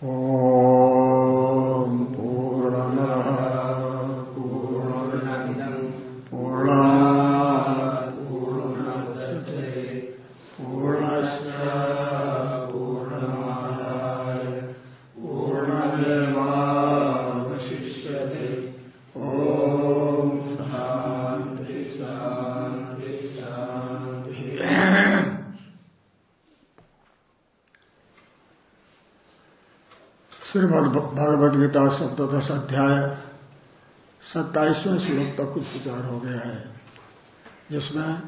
哦 श्रीमद भगवद गीता सप्तश अध्याय, सत्ताईसवें श्लोक तक कुछ विचार हो गया है, जिसमें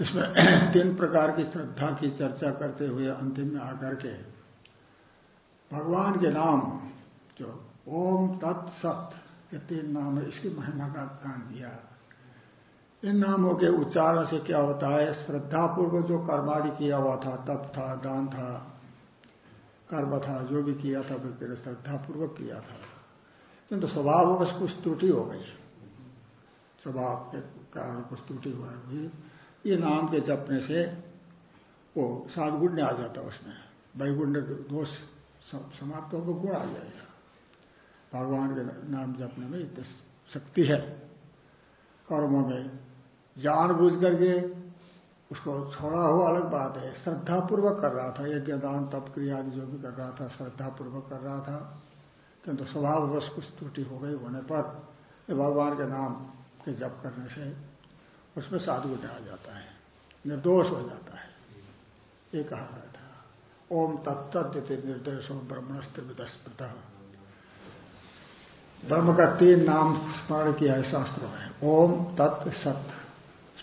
इसमें तीन प्रकार की श्रद्धा की चर्चा करते हुए अंतिम में आकर के, भगवान के नाम, जो ओम तत् सत, ये तीन नाम है, इसकी महिमा का ज्ञान दिया इन नामों के उच्चारण से क्या होता है? श्रद्धापूर्वक जो कर्मादि किया हुआ था, तप था, दान था कर्म था जो भी किया था व्यक्ति श्रद्धापूर्वक किया था। किंतु स्वभाव बस कुछ त्रुटि हो गई। स्वभाव के कारण कुछ त्रुटि हुई ये नाम के जपने से वो साधगुण आ जाता उसमें। वैगुण्य दोष समाप्त होकर गुण आ जाएगा। भगवान के नाम जपने में इतनी शक्ति है। कर्मों में जान बुझ करके उसको छोड़ा हुआ अलग बात है। श्रद्धापूर्वक कर रहा था यज्ञ दान तप, क्रिया आदि जो भी कर रहा था, श्रद्धापूर्वक कर रहा था, किंतु स्वभाववश कुछ त्रुटि हो गई होने पर भगवान के नाम के जप करने से उसमें साधु आ जाता है, निर्दोष हो जाता है। ये कहा गया था। ओम तत्त निर्देश ब्रह्मणस्त्र विदस्मृत। ब्रह्म का तीन नाम स्मरण किया है शास्त्रों में। ओम, तत्, सत,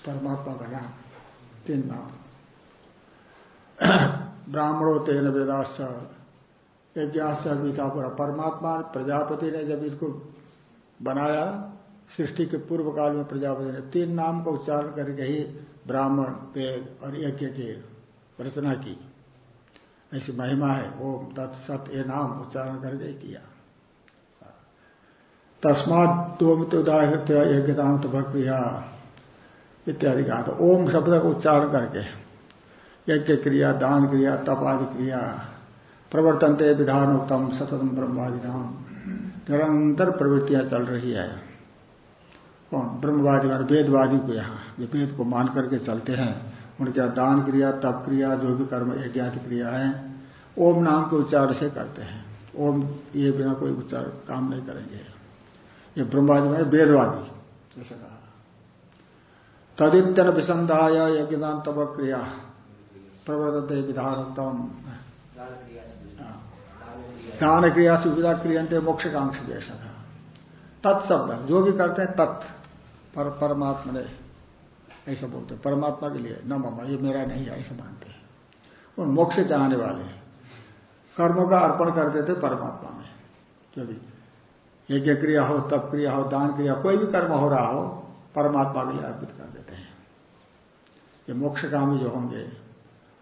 परमात्मा का नाम। तीन नाम ब्राह्मणों तेन वेदाश्च यज्ञाश्च गीता पूरा परमात्मा प्रजापति ने जब इसको बनाया, सृष्टि के पूर्व काल में प्रजापति ने तीन नाम का उच्चारण करके ही ब्राह्मण, वेद और यज्ञ की रचना की। ऐसी महिमा है, ओम तत्सत ये नाम उच्चारण करके किया। तस्मात दोमित उदाहृत यज्ञतांत भक्रिया इत्यादि कहा था। ओम शब्द का उच्चारण करके, यज्ञ क्रिया, दान क्रिया, तप आदि क्रिया प्रवर्तनते विधान उत्तम, सततम ब्रह्मादिधाम निरंतर प्रवृत्तियाँ चल रही है। कौन? ब्रह्मवादी मान वेदवादी को यहाँ जो वेद को मान करके चलते हैं। उनके दान क्रिया, तप क्रिया, जो भी कर्म यज्ञादि क्रिया है, ओम नाम के उच्चारण से करते हैं। ओम ये बिना कोई उच्चार काम नहीं करेंगे। ये ब्रह्मवादी वेदवादी जैसे कहा। तदित्यन विसंधाय यज्ञदान तप क्रिया। प्रवर्तते विधानोत्तम दान क्रिया से विदा क्रियंते मोक्ष कांक्ष जैसा था। तत्शब्द जो भी करते हैं, तत्। पर परमात्मा ने ऐसा बोलते परमात्मा के लिए, न मामा, ये मेरा नहीं है, ऐसा मानते हैं। उन मोक्ष चाहने वाले कर्मों का अर्पण करते थे परमात्मा में। जो भी यज्ञ क्रिया हो, तप क्रिया हो, दान क्रिया, कोई भी कर्म हो रहा हो परमात्मा के अर्पित कर देते हैं। ये मोक्ष कामी जो होंगे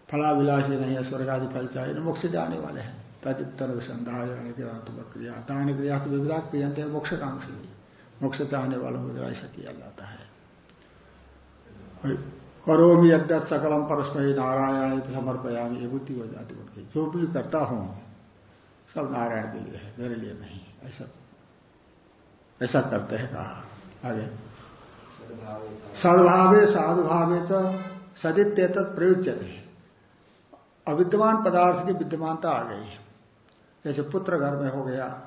फलाविलासी नहीं है स्वर्ग आदि फल चाहिए मोक्ष जाने वाले हैं। तदितर विसंध्याय क्रिया दान क्रिया की विविधा क्रियंत मोक्ष कांक्षी मोक्ष चाहने वालों को ऐसा किया जाता है। करो भी यज्ञ सकलम परस्मय नारायण समर्पयामी, ये बुद्धि हो जाती उनकी। जो भी करता हूँ, सब नारायण के लिए है, मेरे लिए नहीं, ऐसा ऐसा करते हैं कहा। आगे। सद्भावे साधुभावे च सदित्य प्रयुज्य थे अविद्यमान पदार्थ की विद्यमानता आ गई जैसे पुत्र घर में हो गया,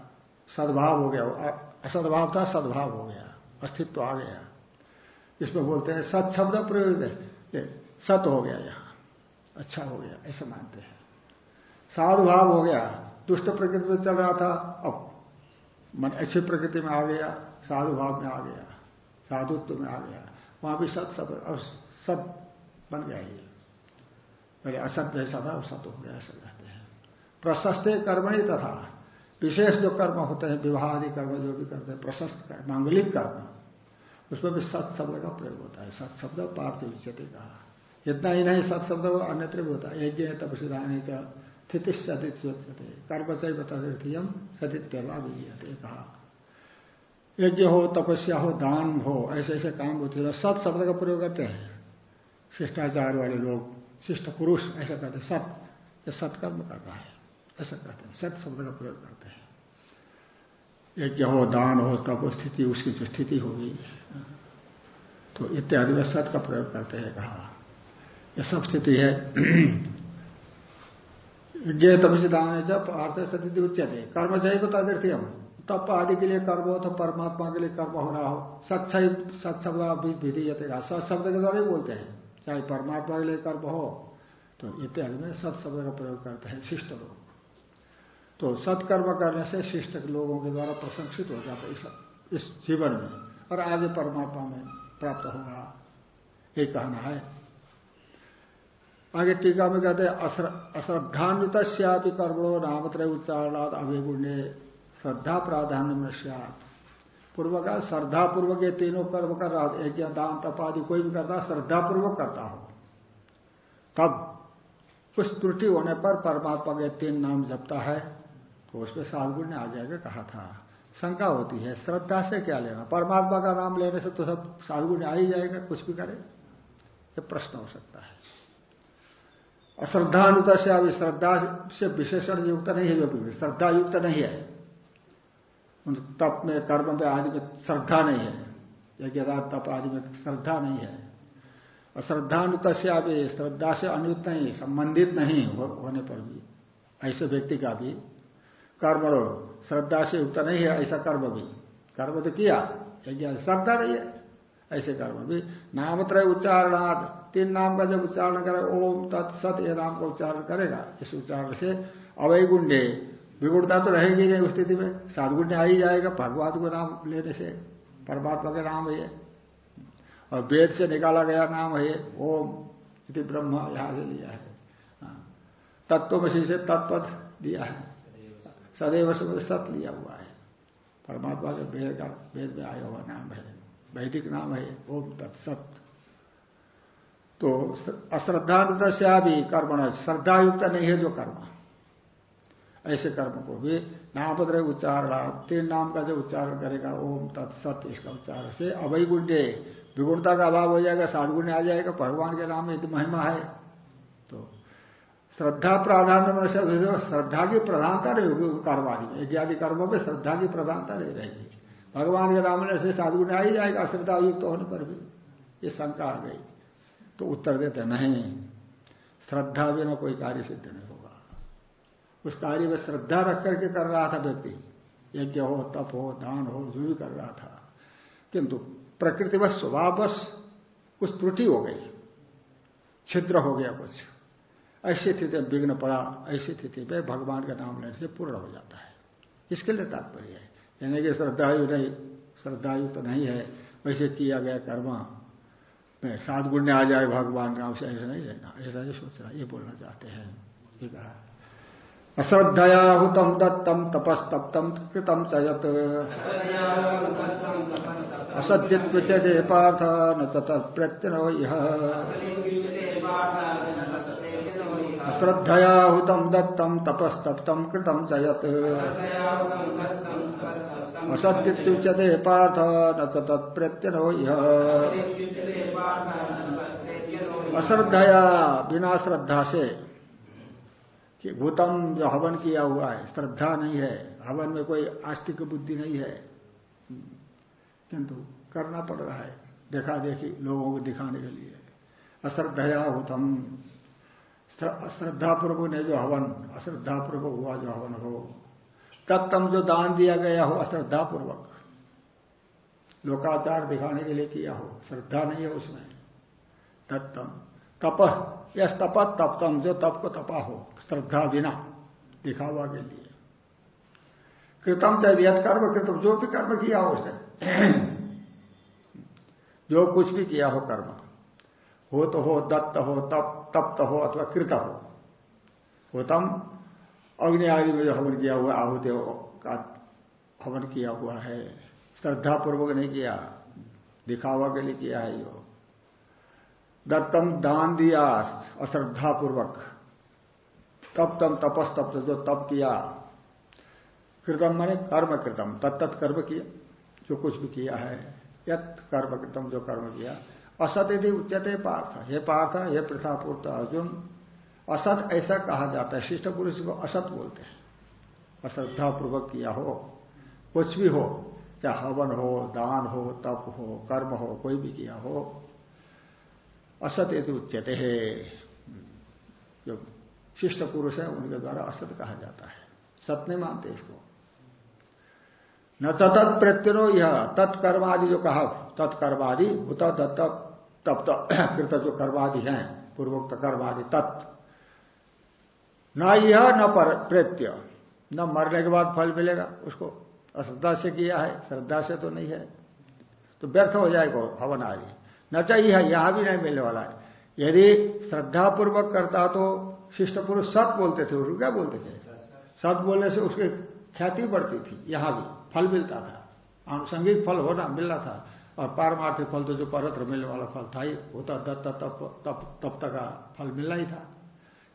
सद्भाव हो गया असद्भाव था सद्भाव हो गया, अस्तित्व आ गया। इसमें बोलते हैं सत शब्द प्रयोग है। सत हो गया यहाँ। अच्छा हो गया, ऐसा मानते हैं। साधुभाव हो गया, दुष्ट प्रकृति में चल रहा था, अब मन अच्छी प्रकृति में आ गया साधुभाव में आ गया। साधुत्व में आ गया। वहाँ भी सत सब, और सत बन गया ये पहले असत जैसा था सत हो गया, ऐसा कहते हैं। प्रशस्ते कर्मणि तथा। विशेष जो कर्म होते हैं विवाह आदि कर्म, जो भी करते हैं, प्रशस्त मांगलिक कर्म, उसमें भी सत शब्द का प्रयोग होता है। सत शब्द पार्थ विचते कहा इतना ही नहीं, सत शब्द अन्यत्र भी होता है। यज्ञ तपसिदानी का स्थिति सदित्योच्यते कर्म से बताम सदित्यला भी कहा। यज्ञ हो, तपस्या हो, दान हो, ऐसे ऐसे काम होते हैं। सत शब्द का प्रयोग करते हैं। शिष्टाचार वाले लोग, शिष्ट पुरुष, ऐसा कहते सत, ये सत्कर्म कर रहा है। ऐसा कहते हैं। सत शब्द का प्रयोग करते हैं। यज्ञ हो, दान हो, तप स्थिति, उसकी जो स्थिति होगी। तो इत्यादि में सत का प्रयोग करते हैं कहा। यह सब स्थिति है। यज्ञ, तपस्या, दान है जब अर्थ स्थिति उच्चते कर्म चाहिए तो तदर्थी हम। तप आदि के लिए कर्म हो तो परमात्मा के लिए कर्म हो रहा हो। सत्सई सत्शब्द विधि सत शब्द के द्वारा ही बोलते हैं, चाहे परमात्मा के लिए कर्म हो तो इत्यादि में सत शब्द का प्रयोग करते हैं, शिष्ट लोग। तो सत्कर्म करने से शिष्ट लोगों के द्वारा प्रशंसित हो जाता है इस जीवन में, और आगे परमात्मा में प्राप्त होगा। ये कहना है। आगे टीका में कहते हैं अश्रद्धान्वित कर्मणो नामत्र उच्चारणाद अभिगुण्य श्रद्धा प्राधान्य में पूर्व का श्रद्धा पूर्वक ये तीनों कर्म कर रहा यज्ञ, दान तपादि कोई भी करता श्रद्धा पूर्वक करता हो। तब कुछ त्रुटि होने पर परमात्मा के तीन नाम जपता है तो उसमें सालगुण ने आ जाएगा, कहा था, शंका होती है, श्रद्धा से क्या लेना? परमात्मा का नाम लेने से तो सब साधगुण आ ही जाएगा, कुछ भी करे, ये प्रश्न हो सकता है। अश्रद्धानुत से अभी श्रद्धा से विशेषण युक्त नहीं है, जो श्रद्धा युक्त नहीं है। उन तप में कर्म में आदि में श्रद्धा नहीं है। यज्ञदा तप आदि में श्रद्धा नहीं है। अश्रद्धानुत से अभी श्रद्धा से अनुयुक्त नहीं संबंधित नहीं हो, होने पर भी। ऐसे व्यक्ति का भी कर्म श्रद्धा से युक्त नहीं है ऐसा कर्म भी। कर्म तो किया यज्ञ श्रद्धा नहीं है ऐसे कर्म भी। नामत्रय उच्चारणाद तीन नाम का जब उच्चारण करे ओम तत्सत ये नाम का उच्चारण करेगा। इस उच्चारण से अवैगुण्य विगुणता तो रहेगी नहीं उस स्थिति में। साधगुण्य आ ही जाएगा, भगवान को नाम लेने से, परमात्मा के नाम है। और वेद से निकाला गया नाम है, ओम इति ब्रह्म, यहाँ से लिया है। हाँ। तत्वमसी से तत्पथ दिया है। सदैव से सत लिया हुआ है। परमात्मा के वेद का, वेद में आया हुआ नाम है। वैदिक नाम है, ओम तत्सत तो अश्रद्धा भी कर्म श्रद्धायुक्त नहीं है जो कर्म। ऐसे कर्म को भी नामपत्र उच्चारण तीन नाम का जो उच्चारण करेगा, ओम तत्सत इसका उच्चारण से अवैगुण्य विगुणता का अभाव हो जाएगा साधगुण्य आ जाएगा, भगवान के नाम में इतनी महिमा है। तो श्रद्धा प्राधान्य में श्रद्धा की प्रधानता नहीं होगी कर्मादि में। इत्यादि कर्मों में श्रद्धा की प्रधानता नहीं रहेगी, भगवान के नाम से साधुगुण आ ही जाएगा श्रद्धा युक्त होने पर भी। ये शंका आ गई। तो उत्तर देते नहीं। श्रद्धा बिना कोई कार्य सिद्ध नहीं होगा। उस कार्य में श्रद्धा रख करके कर रहा था व्यक्ति। यज्ञ हो, तप हो, दान हो, जो भी कर रहा था। किंतु प्रकृति बस स्वभाव बस कुछ त्रुटि हो गई। छिद्र हो गया कुछ। ऐसी स्थिति में विघ्न पड़ा, ऐसी स्थिति में भगवान का नाम लेने से पूर्ण हो जाता है। इसके लिए तात्पर्य है। यानी कि श्रद्धायु नहीं, श्रद्धायु तो नहीं है। वैसे किया गया कर्म में सात गुण्य आ जाए भगवान नाम से, ऐसा नहीं लेना ऐसा नहीं सोचना ये बोलना चाहते हैं। ये कहा। अश्रद्धया हुतम दत्तम तपस्तप्तम कृतम चयत असद्यत्वचते पार्थ न तत्प्रत्यनो यह अश्रद्धया हुतम दत्तम तपस्तप्तम कृतम चयत असत्युच्यते पार्थ न तत्प्रत्यनो यह अश्रद्धया बिना श्रद्धा से कि भूतम जो हवन किया हुआ है, श्रद्धा नहीं है, हवन में कोई आस्तिक बुद्धि नहीं है। किंतु करना पड़ रहा है, देखा देखी लोगों को दिखाने के लिए। अश्रद्धया हुतम। श्रद्धापूर्वक ने जो हवन, अश्रद्धापूर्वक हुआ जो हवन हो। तत्तम जो दान दिया गया हो, अश्रद्धापूर्वक। लोकाचार दिखाने के लिए किया हो, श्रद्धा नहीं है उसमें। तत्तम। तप यस तप तप्तम, जो तप को तपा हो, श्रद्धा बिना, दिखावा के लिए। कृतम चाहे यद कर्म, कृतम, जो भी कर्म किया हो उसने जो कुछ भी किया हो कर्म। हो तो हो, दत्त हो, तप, तप्त हो, अथवा कृत हो। होतम, अग्नि आदि में जो हवन किया हुआ, आहुति का हवन किया हुआ है श्रद्धा पूर्वक नहीं किया, दिखावा के लिए किया है जो दत्तम दान दिया अश्रद्धा पूर्वक तप्तम तपस तप्त जो तप किया। कृतम माने कर्म कृतम तत्त कर्म किया, जो कुछ भी किया है। यत कर्म कृतम जो कर्म किया। असत यदि उच्चते पार्थ, हे पार्थ, हे पृथापूर्त अर्जुन, असत ऐसा कहा जाता है, शिष्ट पुरुष को असत बोलते हैं। अश्रद्धा पूर्वक किया हो, कुछ भी हो, चाहे हवन हो, दान हो, तप हो, कर्म हो, कोई भी किया हो असत यदि उच्चते है। जो शिष्ट पुरुष है, उनके द्वारा असत कहा जाता है। सत नहीं मानते इसको। न तत्त प्रत्यनो यह तत्कर्मादि जो कहा तत्कर्मादि भूत दत्त तप कृत जो कर्मादि हैं, पूर्वोक्त कर्मादि, तत्। न यह न पर, प्रत्य। न मरने के बाद फल मिलेगा, उसको अश्रद्धा से किया है, श्रद्धा से तो नहीं है। तो व्यर्थ हो जाएगा हवन आदि न चाहिए यहाँ भी नहीं मिलने वाला है। यदि श्रद्धा पूर्वक करता तो शिष्ट पुरुष सत बोलते थे उसको क्या बोलते थे? सत बोलने से उसकी ख्याति बढ़ती थी, यहाँ भी, फल मिलता था। आनुषंगिक फल होना मिलना था, और पारमार्थिक फल तो जो परत्र मिलने वाला फल था ही होता दत्त तप तप तप तक का फल मिलना ही था।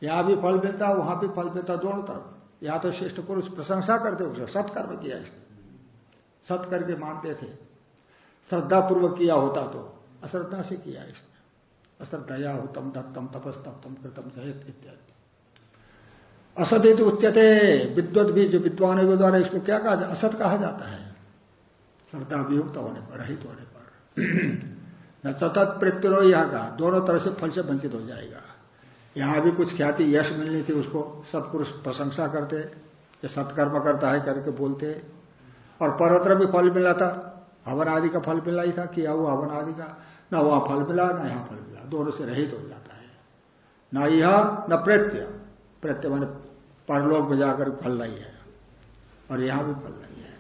यहाँ भी फल मिलता, वहाँ भी फल मिलता दोनों तरफ़। यहाँ तो श्रेष्ठ पुरुष प्रशंसा करते, उसे सत्कर्म किया इसने। सत करके मानते थे। श्रद्धा पूर्वक किया होता तो। अश्रद्धा से किया इसने। अश्रद्धया होतम दत्तम तपस्तप्तम कृतम सहित इत्यादि। असत उच्चते विद्वत भी जो विद्वानों के द्वारा इसको क्या कहा असत कहा जाता है? श्रद्धा वियुक्त होने पर, रहित होने पर। न सतत प्रत्युरो यहाँ का दोनों तरह से फल से वंचित हो जाएगा। यहाँ भी कुछ ख्याति यश मिलनी थी उसको सत्पुरुष प्रशंसा करते, ये सत्कर्म करता है करके बोलते। और परत्र भी फल मिला था, हवन आदि का फल मिला ही था किया हुआ हवन आदि का न वहाँ फल मिला, ना यहाँ फल मिला। दोनों से रहित हो जाता है। ना यह, न प्रत्य प्रत्य मान परलोक में जाकर फल नहीं है। और यहाँ भी फल नहीं है।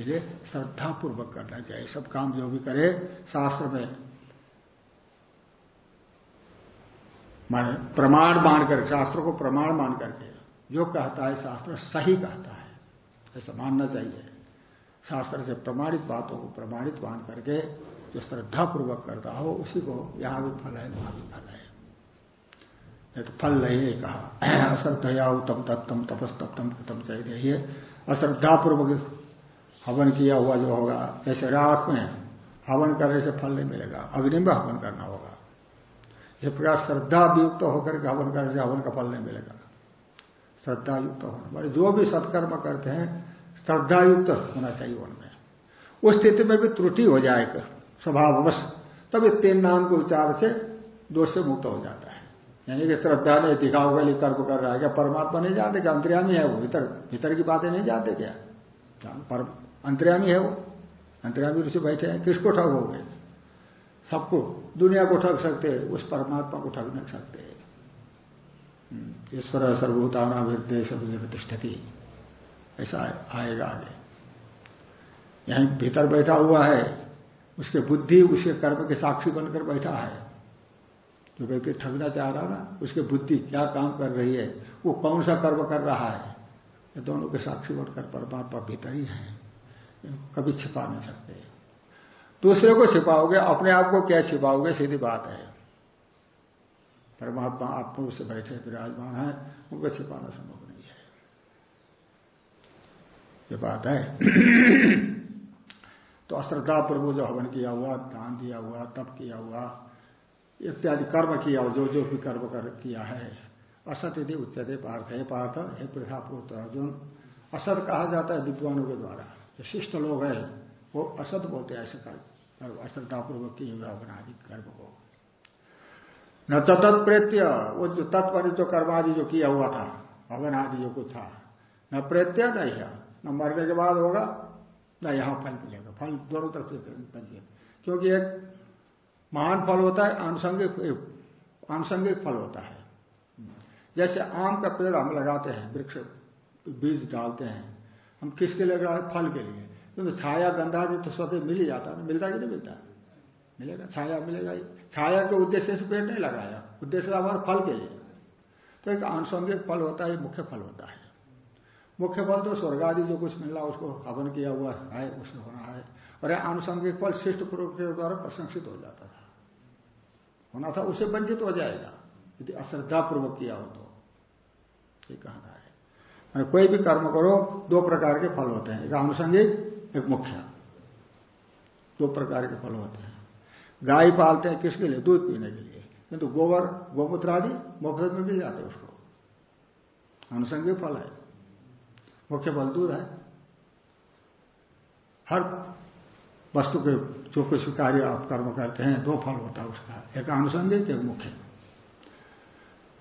इसलिए श्रद्धा पूर्वक करना चाहिए। सब काम जो भी करे, शास्त्र में माने प्रमाण मान कर, शास्त्र को प्रमाण मान करके जो कहता है, शास्त्र सही कहता है। ऐसा मानना चाहिए। शास्त्र से प्रमाणित बातों को प्रमाणित मान करके जो श्रद्धा पूर्वक करता हो, उसी को यहाँ भी फल है, वहाँ भी फल है। तो फल नहीं कहा। अश्रद्धया उत्तम तत्तम तपस्तप्तम कृतम चाहिए अश्रद्धापूर्वक हवन किया हुआ जो होगा जैसे राख में हवन करने से फल नहीं मिलेगा, अग्नि में हवन करना होगा। इस प्रकार श्रद्धा युक्त होकर के हवन करने से हवन का फल नहीं मिलेगा। श्रद्धा युक्त होना। मारे जो भी सत्कर्म करते हैं श्रद्धा युक्त होना चाहिए उनमें। उस स्थिति में भी त्रुटि हो जाएगा स्वभाववश तब ये तीन नाम के उच्चार से दोष से मुक्त हो जाता है। यानी कि श्रद्धा ने दिखाओ लिए कर्म कर रहा है क्या परमात्मा नहीं जानते क्या अंतर्यामी है वो भीतर भीतर की बातें नहीं जानते क्या? पर अंतर्यामी है वो। अंतर्यामी ऋषि बैठे हैं किसको ठग गए सबको दुनिया को ठग सकते हैं उस परमात्मा को ठग नहीं सकते। हम्म, ईश्वर सर्वभूताना विदेश प्रतिष्ठती। ऐसा आएगा आगे। यहीं भीतर बैठा हुआ है उसके बुद्धि उसके कर्म के साक्षी बनकर बैठा है। जो व्यक्ति ठगना चाह रहा ना, उसकी बुद्धि क्या काम कर रही है, वो कौन सा कर्म कर रहा है, ये दोनों के साक्षी बनकर परमात्मा भीतर ही है। कभी छिपा नहीं सकते। दूसरे को छिपाओगे, अपने आप को क्या छिपाओगे, सीधी बात है। परमात्मा आत्मा से बैठे विराजमान है, उनको छिपाना संभव नहीं है। ये बात है। तो अश्रद्धा प्रभु जो हवन किया हुआ, दान दिया हुआ, तप किया हुआ, इत्यादि कर्म किया हुआ जो जो भी कर्म कर किया है। असत यदि उच्चते पार्थ है पार्थ, हे प्रथा पुत्र अर्जुन। असत कहा जाता है विद्वानों के द्वारा। जो शिष्ट लोग हैं, वो असत बोलते हैं ऐसे कर्म। अश्रद्धापूर्वक किए हुए अपनादि कर्म को न तो तत्प्रेत्य, वो जो तत्पर जो कर्मादि जो किया हुआ था, हवन आदि जो कुछ था, न प्रेत्य, न यह। न मरने के बाद होगा, न यहाँ फल मिलेगा। फल दोनों तरफ़ से क्योंकि एक महान फल होता है, आनुषंगिक आनुषंगिक फल होता है। जैसे आम का पेड़ हम लगाते हैं, वृक्ष, बीज डालते हैं। हम किसके लिए लगाए फल के लिए। क्योंकि तो छाया गंधा भी तो स्वतः मिल ही जाता है। मिलता कि नहीं मिलता? मिलेगा, छाया मिलेगा ही। छाया के उद्देश्य से पेड़ नहीं लगाया। उद्देश्य हमारे फल के लिए। तो एक आनुषंगिक फल होता है मुख्य फल होता है। मुख्य फल तो स्वर्ग आदि जो कुछ मिल, उसको हवन किया हुआ है उससे होना है। और यह आनुषंगिक फल शिष्ट पूर्व के द्वारा प्रशंसित हो जाता था। होना था, उसे वंचित हो जाएगा। यदि अश्रद्धापूर्वक किया हो तो। ये कहना है। कोई भी कर्म करो, दो प्रकार के फल होते हैं। एक आनुषंगिक, एक मुख्य। दो प्रकार के फल होते हैं। गाय पालते हैं किसके लिए? दूध पीने के लिए। किंतु गोबर, गोमूत्र आदि मुफ़्त में मिल जाते उसको। आनुषंगिक फल है। मुख्य फल दूध है। हर वस्तु के जो कुछ कार्य आप कर्म करते हैं, दो फल होता है उसका। एक आनुषंगिक, एक मुख्य।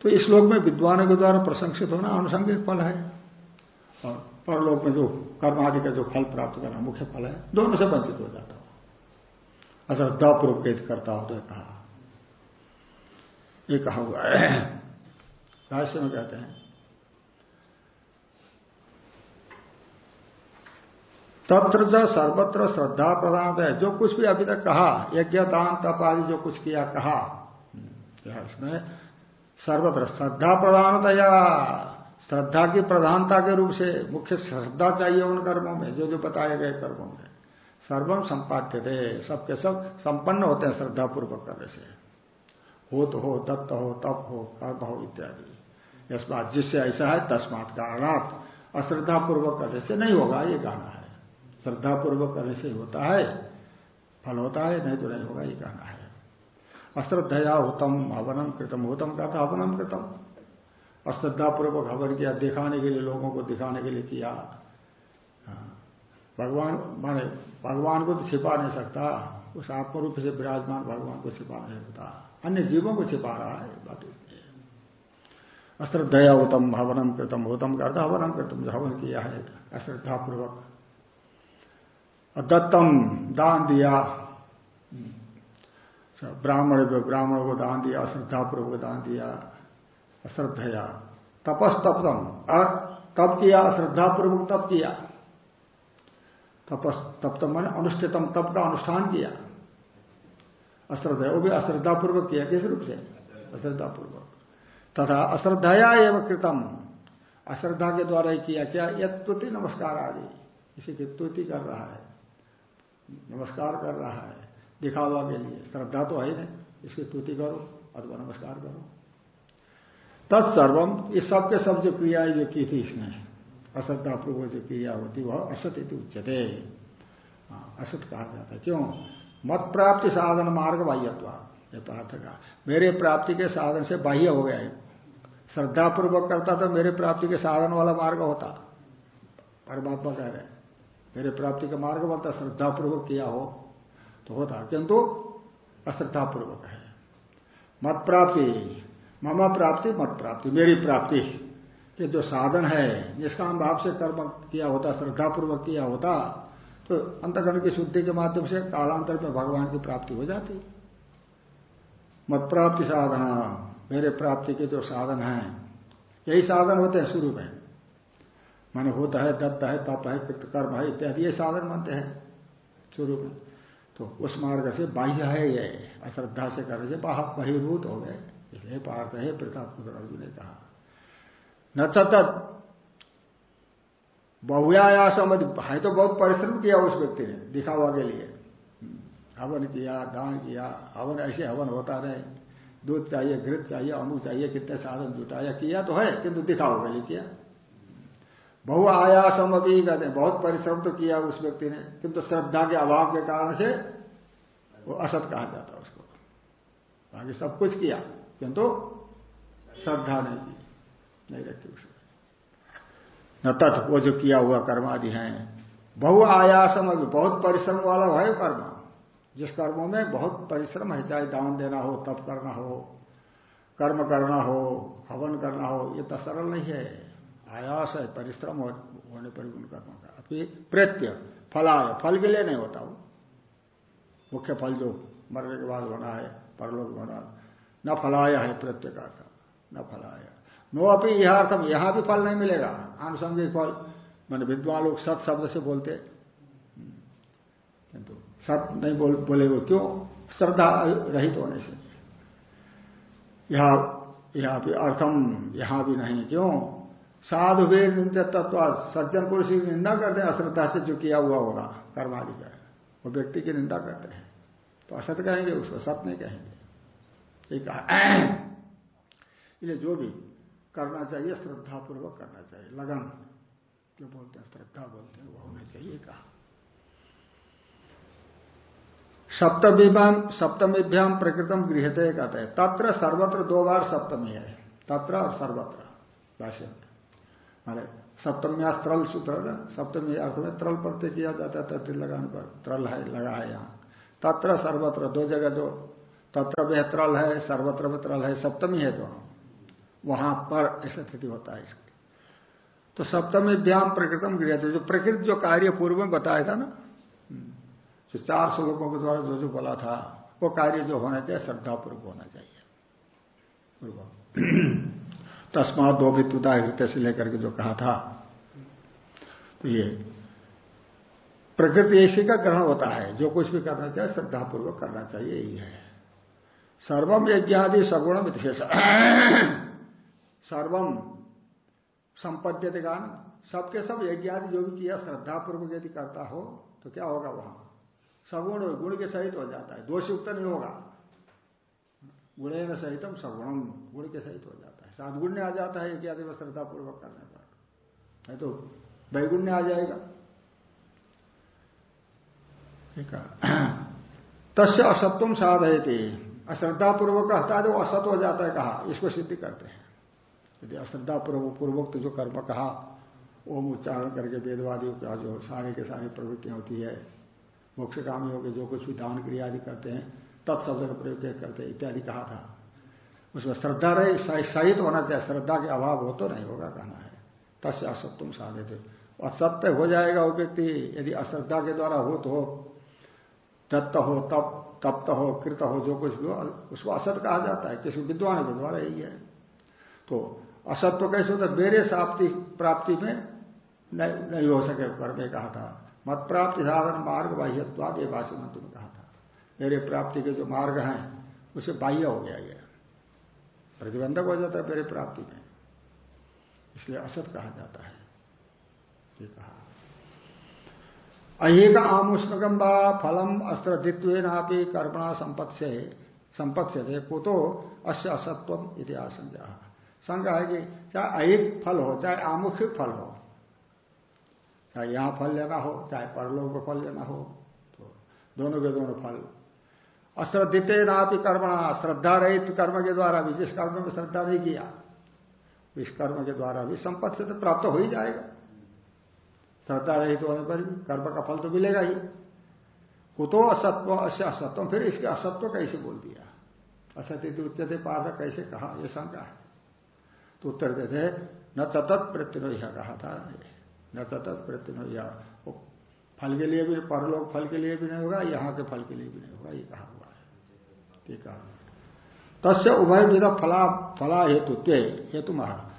तो इस लोक में विद्वानों के द्वारा प्रशंसित होना आनुषंगिक फल है। और परलोक में जो कर्म आदि का जो फल प्राप्त करना मुख्य फल है, दोनों से वंचित हो जाता हो। अश्रद्धा पूर्वक करता हो तो कहा। ये कहा हुआ है। रहस्य में कहते हैं तत्र सर्वत्र श्रद्धा प्रधान है। जो कुछ भी अभी तक कहा यज्ञ दान तप आदि जो कुछ किया, कहा। इसमें सर्वत्र श्रद्धा प्रधानतया। श्रद्धा की प्रधानता के रूप से मुख्य श्रद्धा चाहिए उन कर्मों में, जो जो बताए गए कर्मों में। सर्वम संपाद्य थे सबके सब संपन्न होते हैं श्रद्धा पूर्वक करने से। हो तो हो दत्त हो, तप हो, कर्म हो, इत्यादि। यस्मात जिससे ऐसा है, तस्मात कारणात अश्रद्धा पूर्वक करने से नहीं होगा ये कहना है श्रद्धा पूर्वक करने से होता है, फल होता है, नहीं तो नहीं होगा, ये कहना है। अश्रद्धया उत्तम हवनम कृतम उत्तम का था हवनम कृतम। अश्रद्धापूर्वक हवन किया, दिखाने के लिए, लोगों को दिखाने के लिए किया। हाँ। भगवान, माने, भगवान को तो छिपा नहीं सकता। उस आत्म रूप से विराजमान भगवान को छिपा नहीं सकता। अन्य जीवों को छिपा रहा है, बात अश्रद्धया उत्तम हवनम कृतम उत्तम करता हवनम कृतम हवन किया है अश्रद्धा पूर्वक दत्तम दान दिया। ब्राह्मण ब्राह्मण को दान दिया अश्रद्धापूर्वक दान दिया, अश्रद्धया। तपस्तप्तम। तप किया अश्रद्धापूर्वक तप किया। तपस तप्तम मैंने अनुष्ठितम, तप का अनुष्ठान किया। अश्रद्धा वो भी अश्रद्धापूर्वक किया, किस रूप से? अश्रद्धापूर्वक। तथा अश्रद्धया एवं कृतम। अश्रद्धा के द्वारा ही किया, क्या? यत्वति नमस्कार आदि इसी की तुति कर रहा है। नमस्कार कर रहा है। दिखावा के लिए। श्रद्धा तो है नहीं इसकी स्तुति करो अथवा नमस्कार करो। तत्सर्वम इस सब के सब जो क्रियाएँ जो की थी इसने अश्रद्धा पूर्व जो क्रिया होती वह असत इति उच्चते हाँ, असत कहा जाता है। क्यों? मत प्राप्ति साधन मार्ग बाह्यत्व। ये पार्थ का मेरे प्राप्ति के साधन से बाह्य हो गया है श्रद्धा करता तो मेरे प्राप्ति के साधन वाला मार्ग होता। परमात्मा कह रहे हैं। मेरे प्राप्ति का मार्ग बनता, श्रद्धापूर्वक किया हो तो होता। किंतु अश्रद्धापूर्वक है। मत प्राप्ति, ममा प्राप्ति, मत प्राप्ति, मेरी प्राप्ति। के जो साधन है निष्काम भाव से कर्म किया होता, श्रद्धापूर्वक किया होता तो अंतकरण की शुद्धि के माध्यम से कालांतर में भगवान की प्राप्ति हो जाती। मत प्राप्ति साधना, मेरे प्राप्ति के जो साधन हैं, यही साधन होते हैं शुरू में। माने होता है दत्त है तप है कर्म है, इत्यादि, ये साधन मानते हैं शुरू में। तो उस मार्ग से बाह्य है ये, अश्रद्धा से करने से बहिर्भूत हो गए। इसलिए पार्थ है, प्रताप अर्जुन ने कहा। न तत् बहुयायास है तो बहुत परिश्रम किया उस व्यक्ति ने, दिखावा के लिए। हवन किया, दान किया, हवन, ऐसे हवन होता रहे। दूध चाहिए, घृत चाहिए अमू चाहिए, कितने साधन जुटाया, किया तो है, किंतु दिखावा के लिए किया। बहु आयासम अभी कहते हैं, बहुत परिश्रम तो किया उस व्यक्ति ने, किंतु श्रद्धा के अभाव के कारण से वो असत कहा जाता उसको। बाकी सब कुछ किया, किंतु श्रद्धा नहीं की, नहीं रखी उसने न तथ वो जो किया हुआ कर्म आदि है। बहु आयासम अभी, बहुत परिश्रम वाला है कर्म, जिस कर्मों में बहुत परिश्रम है, चाहे दान देना हो, तप करना हो, कर्म करना हो, हवन करना हो, ये तो सरल नहीं है। आयास है, परिश्रम होने पर उन कर्मों का अभी प्रत्य फलाय फल के लिए नहीं होता वो। मुख्य फल जो मरने के बाद होना है, परलोक होना न फलाया है प्रत्यय का अर्थ। न फलाया। नो अपनी यह अर्थम, यहाँ भी फल नहीं मिलेगा। आनुषंगिक फल, मैंने विद्वान लोग सत शब्द से बोलते। किंतु सत नहीं बोल, बोले वो क्यों? श्रद्धा रहित होने से। यहाँ यहाँ भी अर्थम, यहाँ भी नहीं, क्यों? साधु वीर निंद तत्व, सज्जन पुरुष की निंदा करते हैं अश्रद्धा से जो किया हुआ होगा, कर्मादि का। वो व्यक्ति की निंदा करते हैं। तो असत कहेंगे, उसको सत नहीं कहेंगे। ठीक इसलिए जो भी करना चाहिए, श्रद्धापूर्वक करना चाहिए। लगन जो बोलते हैं? श्रद्धा बोलते हैं, वो होना चाहिए कहा। सप्तमीभ्याम सप्तमीभ्याम प्रकृतम गृहते कहते हैं। तत्र सर्वत्र दो बार सप्तमी है। तत्र और सर्वत्र। भाष्य माने सप्तम्या त्रल सूत्र ना, सप्तमी अर्थ में त्रल प्रत्यय किया जाता है तत्र लगाने पर। त्रल है, लगा है यहाँ। तत्र सर्वत्र, दो जगह जो तत्र में त्रल है, सर्वत्र में त्रल है, सप्तमी है दोनों। वहाँ पर ऐसा स्थिति होता है इसकी। तो सप्तमी व्याम प्रकृतम गृह जो प्रकृति, जो कार्य पूर्व में बताया था ना, जो चार श्लोकों के द्वारा जो जो बोला था, वो कार्य जो होना चाहिए, श्रद्धापूर्वक होना चाहिए। पूर्व। तस्मात दो हृदय से लेकर के जो कहा था। तो ये प्रकृति ऐसी का ग्रहण होता है। जो कुछ भी करना चाहिए, श्रद्धापूर्वक करना चाहिए, यही है। सर्वम यज्ञादि सगुण विशेष। सर्वम संपद्य गान। सबके सब यज्ञ आदि जो भी किया, श्रद्धापूर्वक यदि करता हो तो क्या होगा वहाँ? सगुण गुण के सहित हो जाता है। दोषयुक्त नहीं होगा। गुणे न सहितम सगुणम। गुण के सहित हो जाता है। साधगुण्य आ जाता है यज्ञ आदि श्रद्धापूर्वक करने पर। नहीं तो वैगुण्य आ जाएगा। तस्य असत्वम साधयते। अश्रद्धापूर्वक कहता है तो असत हो जाता है कहा, इसको सिद्धि करते हैं। यदि अश्रद्धापूर्वक, पूर्वोक्त जो कर्म कहा, ओम उच्चारण करके वेदवादियों का जो सारे के सारे प्रवृत्तियाँ होती है मोक्ष कामियों के जो कुछ भी क्रिया आदि करते हैं तब शब्द का प्रयोग करते हैं, इत्यादि कहा था। उसमें श्रद्धा रहे सहित होना चाहिए। श्रद्धा के अभाव हो तो नहीं होगा कहना है। तस्य असत्वम साधे थे असत्य हो जाएगा वो व्यक्ति यदि अश्रद्धा के द्वारा हो तो दत्त हो तप तप्त हो कृत हो जो कुछ भी हो उसको असत कहा जाता है। किसी विद्वान के द्वारा यही है। तो असत्व कैसे होता है? मेरे प्राप्ति प्राप्ति में नहीं, नहीं हो सके कर्म कहा था। मत प्राप्ति साधन मार्ग बाह्यवाद ये भाषी मंत्र में कहा था। मेरे प्राप्ति के जो मार्ग हैं उसे बाह्य हो गया ये। प्रतिबंधक हो जाता है मेरे प्राप्ति में। इसलिए असत कहा जाता है। ये कहा। अहिक आमुष्मकम फलम अस्त्रदित्व नापी कर्मणा संपत् से संपत् थे कुतो अश्य असत्व इतिहास संज्ञा है कि चाहे अहिक फल हो, चाहे आमुखिक फल हो, चाहे यहाँ फल लेना हो, चाहे परलोक को फल लेना हो तो दोनों के दोनों फल अश्रद्धित नापी कर्मणा, श्रद्धा रहित कर्म के द्वारा भी, जिस कर्म में श्रद्धा नहीं किया इस कर्म के द्वारा भी संपत्ति से तो प्राप्त हो ही जाएगा। श्रद्धा रहित होने पर भी कर्म का फल तो मिलेगा ही। कुतो असत्व अश्य असत्व फिर इसके असत्व कैसे बोल दिया? असत्य उच्चते पार्थ कैसे कहा? यह शंका है। तो उत्तर देते न ततत प्रत्यनो कहा था। न ततत प्रत्यनो फल के लिए भी, परलोक फल के लिए भी नहीं होगा, यहाँ के फल के लिए भी नहीं होगा, ये कहा हुआ ठीक तस्य उभय विध फला फला हेतुत्व हेतु महा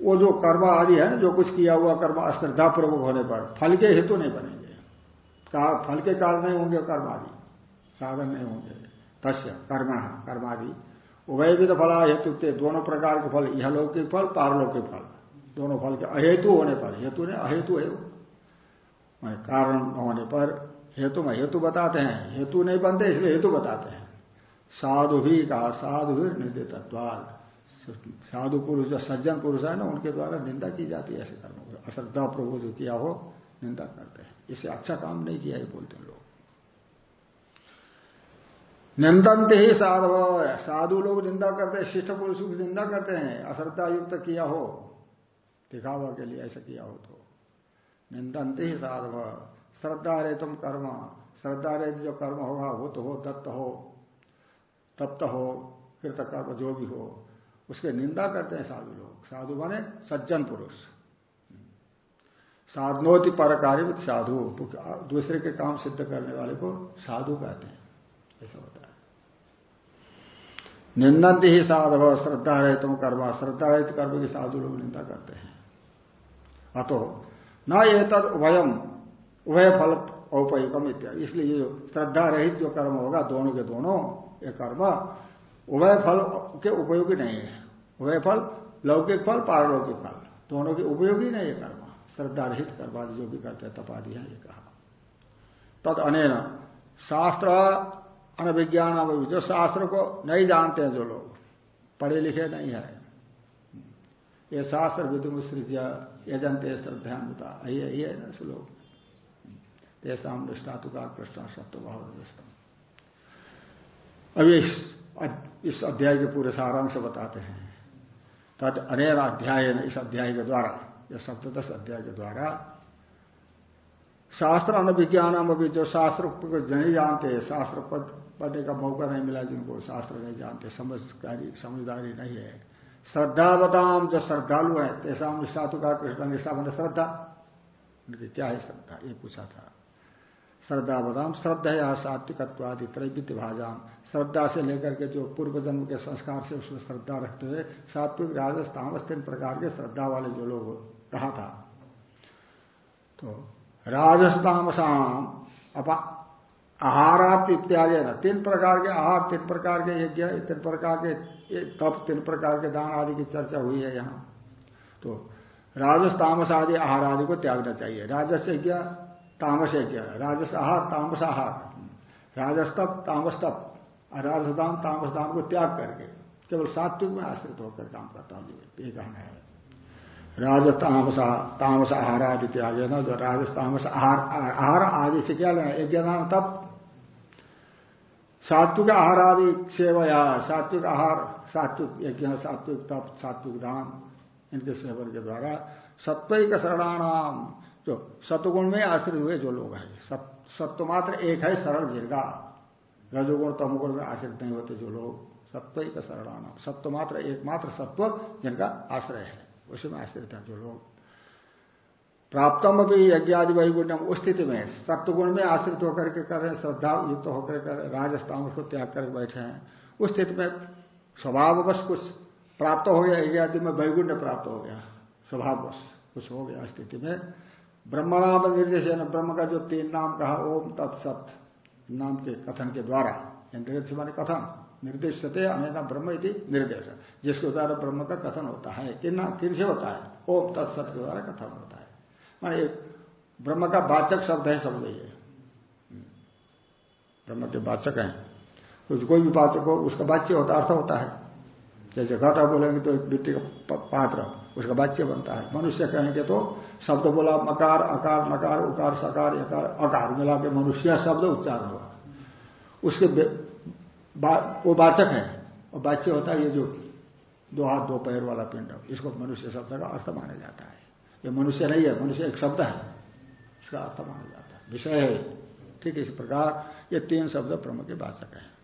वो जो कर्म आदि है ना, जो कुछ किया हुआ कर्म, अश्रद्धापूर्वक होने पर, फल के हेतु नहीं बनेंगे। फल के कारण नहीं होंगे कर्म आदि। साधन नहीं होंगे। तस्य, कर्म कर्म आदि। उभय विध फला हेतु दोनों प्रकार के फल यह लौकिक फल, पारलौकिक फल। दोनों फल के अहेतु होने पर, हेतु ने अहेतु है कारण होने पर, हेतु में हेतु बताते हैं। हेतु नहीं बनते, इसलिए हेतु बताते हैं। साधु भी कहा, साधु भी निर्दित साधु पुरुष जो सज्जन पुरुष है ना, उनके द्वारा निंदा की जाती है ऐसे कर्मों को। अश्रद्धा प्रभु जो किया हो, निंदा करते हैं। इसे अच्छा काम नहीं किया है, बोलते हैं लोग। निंदनते ही साधु साधु लोग निंदा करते हैं, शिष्ट पुरुष की निंदा करते हैं। अश्रद्धा युक्त किया हो, दिखावा के लिए ऐसा किया हो तो। निंदनते ही साधव। श्रद्धा रहे तुम कर्म। श्रद्धा रहे जो कर्म होगा, वो तो हो, दत्त हो। तप्त हो कृत कर्म जो भी हो, उसके निंदा करते हैं साधु लोग। साधु बने सज्जन पुरुष। साधनोति पर कार्य साधु। दूसरे के काम सिद्ध करने वाले को साधु कहते हैं। ऐसा होता है। निंदन ही साधव, श्रद्धा रहे तुम कर्म। श्रद्धा रहित कर्म की साधु लोग निंदा करते हैं। अतो, न ये तद उभयम उभय। फल औपयुगम इत्यादि। इसलिए जो श्रद्धा रहित जो कर्म होगा, दोनों के दोनों, ये कर्म उभय फल के उपयोगी नहीं है। उभय फल लौकिक फल, पारलौकिक फल। दोनों के उपयोगी नहीं है कर्म। श्रद्धा रहित कर्मादि जो भी करते हैं है, ये कहा। तद अनेन शास्त्र अनविज्ञान जो शास्त्र को नहीं जानते हैं जो लोग। पढ़े लिखे नहीं है। ये शास्त्र विदुमुसृज यजंते श्रद्धान बता ये है ना लोग। तेषा निष्ठातु का कृष्ण सत्य भाव अभी इस इस अध्याय के पूरे सारांश बताते हैं। तद अनेर अध्याय इस अध्याय के द्वारा, या सप्तश अध्याय के द्वारा, शास्त्र अनविज्ञानम अभी जो शास्त्र को नहीं जानते, शास्त्र पढ़ने का मौका नहीं मिला जिनको शास्त्र नहीं जानते समझदारी समझदारी नहीं है। श्रद्धा श्रद्धावताम जो श्रद्धालु है तेसाम निष्ठा तो का कृष्ण निष्ठा मैंने श्रद्धा। क्या है श्रद्धा? ये पूछा था। श्रद्धावताम श्रद्धा या सात्विकत्वादि त्रैवित भाजाम श्रद्धा से लेकर के जो पूर्व जन्म के संस्कार से उसमें श्रद्धा रखते हुए सात्विक, राजस, तामस, तीन प्रकार के श्रद्धा वाले जो लोग कहा था। तो राजस्तामसाम अपा, आहारात इत्यादि न, तीन प्रकार के आहार, तीन प्रकार के यज्ञ, तीन प्रकार के तप, तीन प्रकार के दान आदि की चर्चा हुई है यहाँ। तो राजस, तामस आदि आहार आदि को त्यागना चाहिए। राजस यज्ञ तामस यज्ञ राजस आहार तामस आहार राजस तप तामस तप और राजदान तामस को त्याग करके, केवल सात्विक में आश्रित होकर काम करता हूँ। ये कहना है। राजतामस तामस आहार आदि त्याग ना, जो राजस्तामस आहार आहार आदि से क्या लेना यज्ञ दान तप। सात्विक आहार आदि सेवया, सात्विक आहार, सात्विक यज्ञ, सात्विक तप, सात्विक दान, इनके सेवन के द्वारा सत्विक शरणानाम। जो सत्गुण में आश्रित हुए जो लोग हैं। सत्व मात्र एक है, शरण जिनका रजोगुण, तमोगुण में आश्रित नहीं होते जो लोग। सत्विक शरणानाम सत्व मात्र, एकमात्र सत्व जिनका आश्रय है। उसी में आश्रित है जो लोग। प्राप्तम भी यज्ञादि वैगुण्यम उस स्थिति में सत्वगुण में आश्रित होकर के कर रहे श्रद्धा युक्त होकर कर राजस्थान उसको त्याग कर बैठे हैं। उस स्थिति में स्वभाववश कुछ प्राप्त हो गया, यज्ञादि में वैगुण्य प्राप्त हो गया। स्वभाववश कुछ हो गया स्थिति में। ब्रह्म नाम निर्देश है ब्रह्म का जो तीन नाम कहा, ओम तत्सत नाम के कथन के द्वारा। निर्देश माने कथन निर्देश थे अनेना ब्रह्म यदि निर्देश। जिसके द्वारा ब्रह्म का कथन होता है किन किन से होता है, ओम तत्सत के द्वारा कथन होता है। माने ब्रह्म का वाचक शब्द है समझ ये। ब्रह्म के वाचक हैं। तो कोई भी वाचक हो, उसका वाच्य होता, अर्थ होता है। जैसे घटा बोलेंगे तो एक मिट्टी का पात्र। उसका वाच्य बनता है। मनुष्य कहेंगे तो शब्द बोला, मकार, अकार नकार उकार, सकार, यकार, अकार, मिला के मनुष्य शब्द उच्चारण हुआ उसके वो वाचक है। और वाच्य होता है ये जो दो हाथ, दो पैर वाला पिंड। इसको मनुष्य शब्द का अर्थ माना जाता है। ये मनुष्य नहीं है, मनुष्य एक शब्द है। इसका अर्थ माना जाता है। विषय है। ठीक इसी प्रकार ये तीन शब्द ब्रह्म के वाचक है।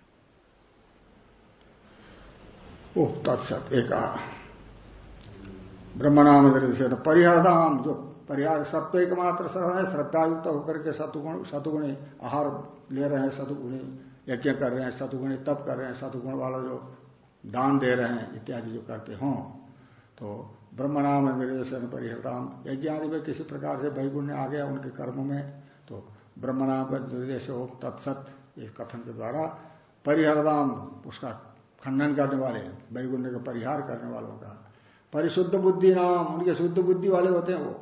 ओह, तत्सत, एक। ब्रह्मणाम परिहरदाम जो परिहार सत्व एक मात्र शरण है, श्रद्धायुक्त होकर के सतुगुण, सतुगुणी आहार ले रहे हैं, सतुगुणी यज्ञ कर रहे हैं, सतुगुणी तप कर रहे हैं, सतुगुण वाला जो दान दे रहे हैं, इत्यादि जो करते हों। तो ब्रह्मणाम निर्देशन परिहृताम यज्ञ आदि में किसी प्रकार से वैगुण्य आ गया उनके कर्म में तो ब्रह्मणाम निर्देश हो तत्सत, इस कथन के द्वारा परिहरदाम उसका खंडन करने वाले, वैगुण्य का परिहार करने वालों का परिशुद्ध बुद्धि नाम, उनके शुद्ध बुद्धि वाले होते हैं वो।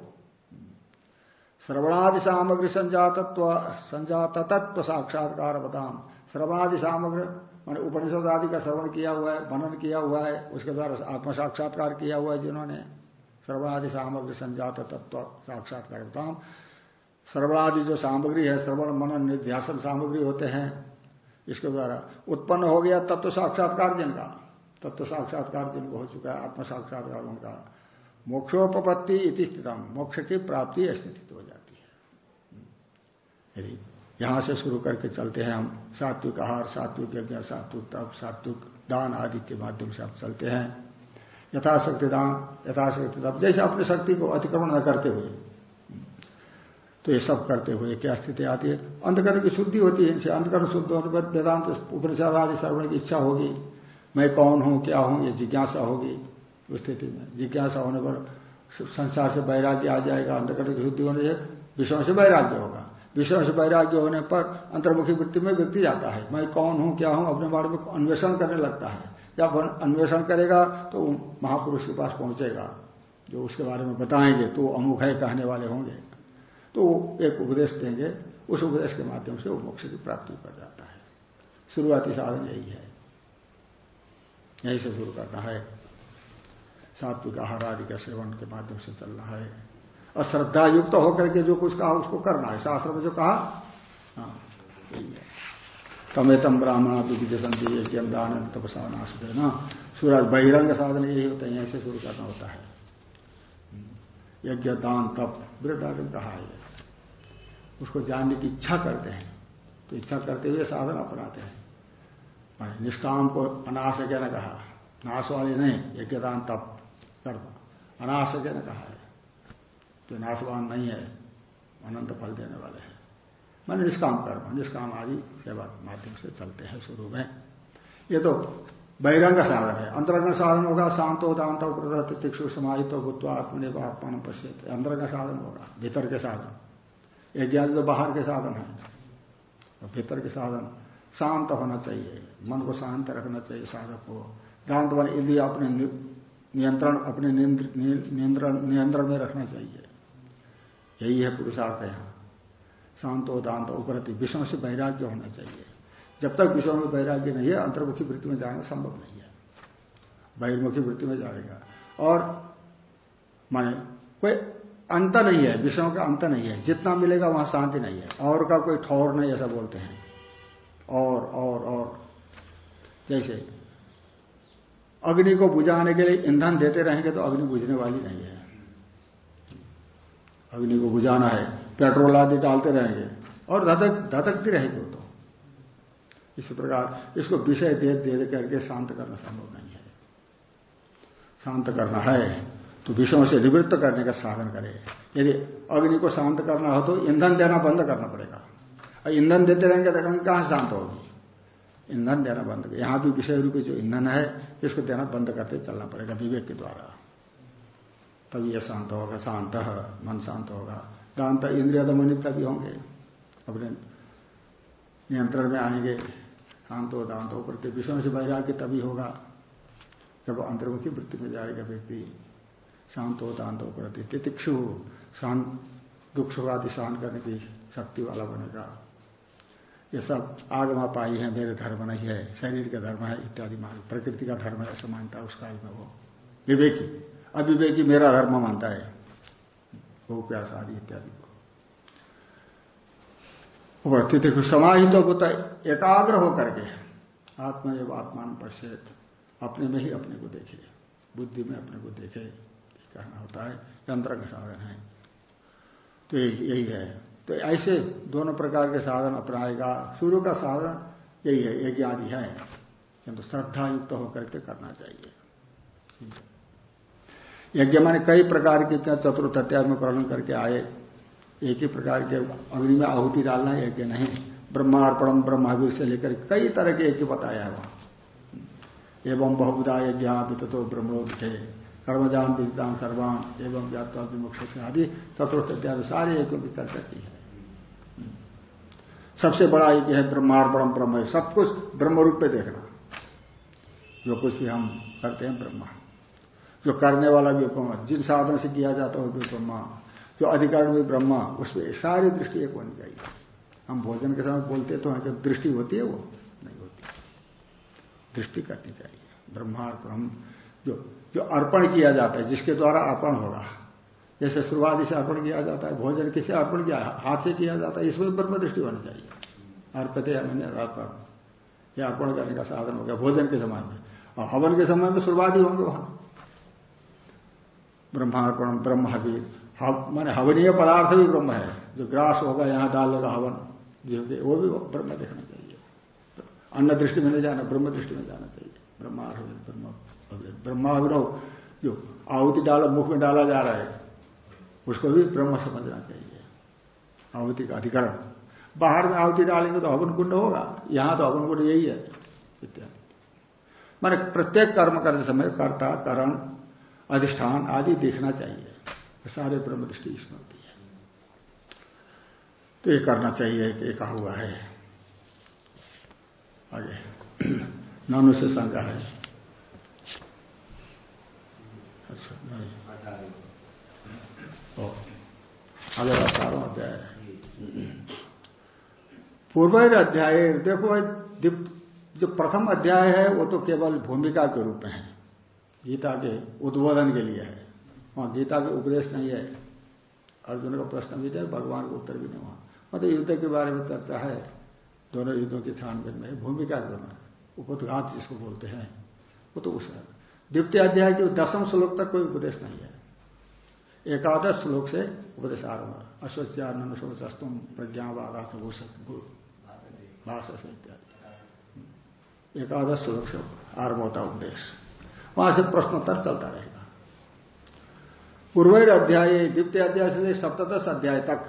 श्रवणादि सामग्री संजातत्व संजात तत्व साक्षात्कार बताम। श्रवणादि सामग्री, मैंने उपनिषद आदि का श्रवण किया हुआ है, मनन किया हुआ है, उसके द्वारा आत्म साक्षात्कार किया हुआ है जिन्होंने। श्रवणादि सामग्री संजात तत्व साक्षात्कार बताम। श्रवणादि जो सामग्री है, श्रवण, मनन निध्यासन सामग्री होते हैं, इसके द्वारा उत्पन्न हो गया तत्व साक्षात्कार जिनका। तत्व साक्षात्कार जिनको हो चुका है आत्म साक्षात्कार उनका। मोक्षोपत्ति इति स्थितम। मोक्ष की प्राप्ति स्थिति हो जाती है। यदि यहाँ से शुरू करके चलते हैं हम, सात्विक आहार, सात्विक यज्ञ, सात्विक तप, सात्विक दान आदि के माध्यम से हम चलते हैं। यथाशक्ति दान, यथाशक्ति तप, जैसे अपनी शक्ति को अतिक्रमण न करते हुए। तो ये सब करते हुए क्या स्थिति आती है? अंधकरण की शुद्धि होती है, इनसे अंधकरण शुद्ध होने पर वेदांत, उपनिषद आदि, श्रवण की इच्छा होगी। मैं कौन हूँ, क्या हूँ, ये जिज्ञासा होगी उस स्थिति में। जिज्ञासा होने पर संसार से वैराग्य आ जाएगा अंधकरण की शुद्धि होने से विषयों से वैराग्य होगा। विषय से वैराग्य होने पर अंतर्मुखी वृत्ति में व्यक्ति जाता है। मैं कौन हूँ, क्या हूँ, अपने बारे में अन्वेषण करने लगता है। जब अन्वेषण करेगा तो महापुरुष के पास पहुंचेगा, जो उसके बारे में बताएँगे तो अमुख है, कहने वाले होंगे। तो एक उपदेश देंगे, उस उपदेश के माध्यम से वो मोक्ष की प्राप्ति कर जाता है। शुरुआती साधन यही है। यहीं से शुरू करना है। सात्विक आहार आदि का सेवन के माध्यम से चलना है। और श्रद्धा युक्त तो होकर के जो कुछ कहा, उसको करना है। शास्त्र में जो कहा हाँ तमेतम ब्राह्मण यज्ञम दान तपसा नाश देना सूरज बहिरंग साधन यही होता है ऐसे शुरू करना होता है। यज्ञ, दान, तप वृद्धार्थ कहा है। उसको जानने की इच्छा करते हैं। तो इच्छा करते हुए साधन अपनाते हैं। निष्काम को अनाशक ने कहा। नाश वाले नहीं यज्ञ दान तप, कर्म। अनाशक ने कहा है। जो नाशवान नहीं है, अनंत फल देने वाले हैं। मान निष्काम कर्म, निष्काम आदि सेवा माध्यम से चलते हैं, शुरू में। ये तो बहिरंग साधन है। अंतरंग साधन होगा, शांतो दांत प्रदत्त, तिक्षु समाहित बुद्ध आत्मनिर्भ आत्मान पश्चित अंतरंग साधन होगा, भीतर के साधन। यज्ञ तो बाहर के साधन है। भीतर के साधन शांत होना चाहिए। मन को शांत रखना चाहिए साधक को। दांत वन इंद्रिय अपने नियंत्रण अपने नियंत्रण नियंत्रण में रखना चाहिए। यही है पुरुषार्थ यहाँ। शांतो दांत उपरति। विषम से वैराग्य होना चाहिए। जब तक विषयों में वैराग्य नहीं है, अंतर्मुखी वृत्ति में जाना संभव नहीं है। बहिर्मुखी वृत्ति में जाएगा। और माने कोई अंत नहीं है विषयों का अंत नहीं है। जितना मिलेगा वहाँ शांति नहीं है। और का कोई ठौर नहीं, ऐसा बोलते हैं। और और और। जैसे अग्नि को बुझाने के लिए ईंधन देते रहेंगे तो अग्नि बुझने वाली नहीं है। अग्नि को बुझाना है, पेट्रोल आदि डालते रहेंगे और धतक धतकती रहेगी वो तो। इसी प्रकार इसको विषय दे दे करके शांत करना संभव नहीं है। शांत करना है तो विषयों से निवृत्त करने का साधन करे। यदि अग्नि को शांत करना हो तो ईंधन देना बंद करना पड़ेगा। और ईंधन देते रहेंगे तो कहाँ शांत होगी? ईंधन देना बंद कर। यहाँ भी विषय रूपी जो ईंधन है, इसको देना बंद करते चलना पड़ेगा विवेक के द्वारा। तभी यह शांत होगा, शांत मन शांत होगा। दांत इंद्रिया तो मनित तभी होंगे। अपने नियंत्रण में आएँगे। शांत हो, दांत हो प्रति विषयों से वैराग्य तभी होगा, जब अंतर्मुखी वृत्ति में जाएगा व्यक्ति। शांत दांत हो प्रति तितिक्षु शांत, दुख सुखादि शांत करने की शक्ति वाला बनेगा। ये सब आगमा पाई है, मेरे धर्म नहीं है, शरीर का धर्म है, इत्यादि मान प्रकृति का धर्म है समानता उस काल में वो। विवेकी, अविवेकी मेरा धर्म मानता है। वो प्यास आदि इत्यादि को। तिथिक्षु समाहित होता है, एकाग्र होकर के। आत्मा एवं आत्मान पश्चेत अपने में ही अपने को देखे, बुद्धि में अपने को देखे कहना होता है यंत्र का साधन है। तो यही है। तो ऐसे दोनों प्रकार के साधन अपनाएगा। सूर्य का साधन यही है यज्ञ आदि है। किंतु श्रद्धा युक्त होकर के करना चाहिए। यज्ञ माने कई प्रकार के क्या चतुर्थ अत्याग में वर्णन करके आए। एक ही प्रकार के अग्नि में आहुति डालना यज्ञ नहीं। ब्रह्मार्पणम ब्रह्मावीर से लेकर कई तरह के यज्ञ बताया है वहाँ। एवं बहुविधा यज्ञ वितो ब्रह्मोदे कर्मजान विदितान सर्वान एवं व्याप्ता विमुख से आदि चतुर्थ इत्यादि सारे यज्ञों की चर्चा की है। सबसे बड़ा यज्ञ है ब्रह्मार्पणम ब्रह्म, सब कुछ ब्रह्म रूप में देखना। जो कुछ भी हम करते हैं ब्रह्मा। जो करने वाला भी ब्रह्मा, जिन साधन से किया जाता है भी ब्रह्मा। जो अधिकरण भी ब्रह्मा, उसमें सारी दृष्टि एक होनी चाहिए हम भोजन के समय बोलते तो जब दृष्टि होती है वो नहीं होती। दृष्टि करनी चाहिए। ब्रह्मार्पण जो जो अर्पण किया जाता है, जिसके द्वारा अर्पण होगा। जैसे शुरुआती से अर्पण किया जाता है, भोजन किसे अर्पण किया, हाथ से किया जाता है, इसमें ब्रह्म दृष्टि होनी चाहिए। अर्पते अन्य अर्पण। यह अर्पण करने का साधन हो गया, भोजन के समय में। और हवन के समय में शुरुआती होंगे वहाँ। ब्रह्मार्पण ब्रह्म भी माने हवनीय पदार्थ भी ब्रह्म है। जो ग्रास होगा, यहाँ डालेगा हवन। जो वो भी ब्रह्म देखना चाहिए। अन्न दृष्टि में नहीं जाना, ब्रह्म दृष्टि में जाना चाहिए। ब्रह्मा ब्रह्म ब्रह्माभिनव जो आहुति डाला, मुख में डाला जा रहा है उसको भी ब्रह्म समझना चाहिए। आहुति का अधिकरण। बाहर में आहुति डालेंगे तो हवन कुंड होगा, यहाँ तो हवन कुंड यही है, इत्यादि। माने प्रत्येक कर्म करते समय कर्ता, करण, अधिष्ठान आदि देखना चाहिए। सारे ब्रह्म दृष्टि इसमें होती है। तो ये करना चाहिए कि कहा हुआ है। आगे। नानु से शंका है। अच्छा नहीं। आगे अठारह अध्याय। पूर्व अध्याय, देखो जो प्रथम अध्याय है, वो तो केवल भूमिका के रूप में है। गीता के उद्बोधन के लिए है। वहाँ गीता के उपदेश नहीं है। अर्जुन का प्रश्न भी है भगवान का उत्तर भी नहीं वहाँ। मतलब युद्ध के बारे में चर्चा है। दोनों युद्धों की छानबीन में भूमिका दोनों उपदघात जिसको बोलते हैं, वो तो उस द्वितीय अध्याय के दसम श्लोक तक कोई उपदेश नहीं है। एकादश श्लोक से उपदेश आरंभ। अश्वचानंद शोचस्तुम प्रज्ञावादा भाषा से इत्यादि। एकादश श्लोक से आरंभ होता उपदेश। वहाँ से प्रश्नोत्तर चलता रहेगा। पूर्व अध्याय, द्वितीय अध्याय से सप्तश अध्याय तक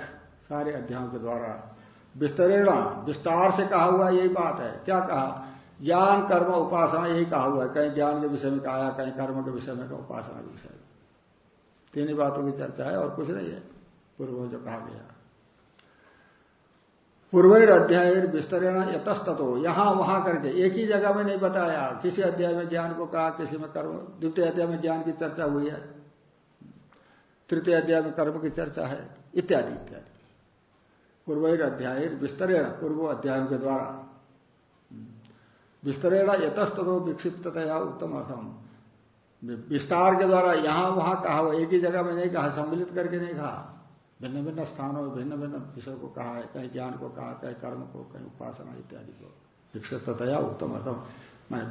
सारे अध्यायों के द्वारा विस्तरेण, विस्तार से कहा हुआ यही बात है। क्या कहा? ज्ञान, कर्म, उपासना, यही कहा हुआ है। कहीं ज्ञान के विषय में कहा कहीं कर्म के विषय में कहा, उपासना के विषय में। तीन ही बातों की चर्चा है और कुछ नहीं है। पूर्व जो कहा गया। पूर्व अध्याय विस्तरेण यतस्ततो। यहाँ वहाँ करके एक ही जगह में नहीं बताया। किसी अध्याय में ज्ञान को कहा, किसी में कर्म। द्वितीय अध्याय में ज्ञान की चर्चा हुई है। तृतीय अध्याय में कर्म की चर्चा है। इत्यादि इत्यादि। पूर्व अध्याय विस्तरेण, पूर्व अध्यायों के द्वारा। विस्तरेण यतस्ततो विक्षिप्तया उत्तम अर्थम विस्तार के द्वारा यहाँ वहाँ कहा हुआ एक ही जगह में नहीं कहा, सम्मिलित करके नहीं कहा। भिन्न भिन्न स्थानों में भिन्न भिन्न विषय को कहा है कहीं ज्ञान को कहा, कहीं कर्म को, कहीं उपासना इत्यादि को। विक्षिप्तया उत्तम अर्थम। मान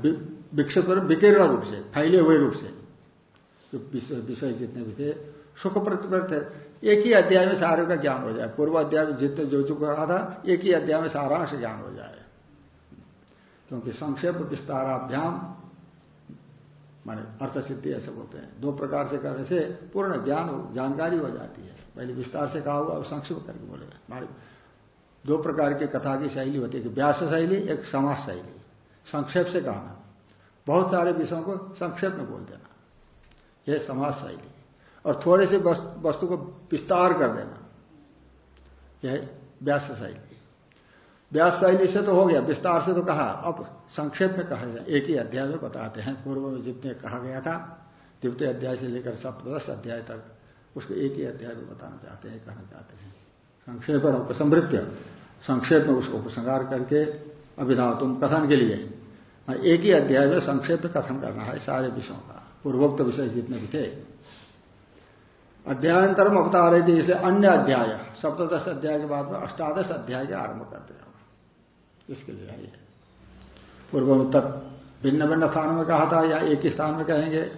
विक्षिप्त विकीर्ण रूप से, फैले हुए रूप से, जो विषय जितने भी थे, सुख प्रतिपत्त एक ही अध्याय में सारे का ज्ञान हो जाए। पूर्व अध्याय में जितने जो चुका रहा था, एक ही अध्याय में सारांश ज्ञान हो जाए। क्योंकि संक्षेप विस्ताराभ्याम माने अर्थ सिद्धि ऐसे बोलते हैं। दो प्रकार से करने से पूर्ण ज्ञान जानकारी हो जाती है। पहले विस्तार से कहा हुआ और संक्षेप करके बोले। हमारे दो प्रकार की कथा की शैली होती है व्यास शैली, एक समाज शैली। संक्षेप से कहना बहुत सारे विषयों को संक्षेप में बोल देना। यह समाज शैली। और थोड़े से वस्तु को विस्तार कर देना। यह व्यास शैली। व्यास शैली से तो हो गया विस्तार से तो कहा। अब संक्षेप में कहा गया एक ही अध्याय में बताते हैं। पूर्व में जितने कहा गया था द्वितीय अध्याय से लेकर सप्तश अध्याय तक उसको एक ही अध्याय में बताना चाहते हैं कहना चाहते हैं। संक्षेप और उपसमृत्य संक्षेप में उसको उपसंगार करके अभिधाव तुम कथन के लिए। हाँ, एक ही अध्याय में संक्षेप कथन करना है सारे विषयों का पूर्वोक्त विषय जितने भी थे। अध्यायंतरम अवतार थे इसलिए अन्य अध्याय सप्तश अध्याय के बाद में अष्टादश अध्याय के आरंभ करते हैं। इसके लिए है पूर्व उत्तर भिन्न भिन्न स्थानों में कहा था, या एक ही स्थान में कहेंगे,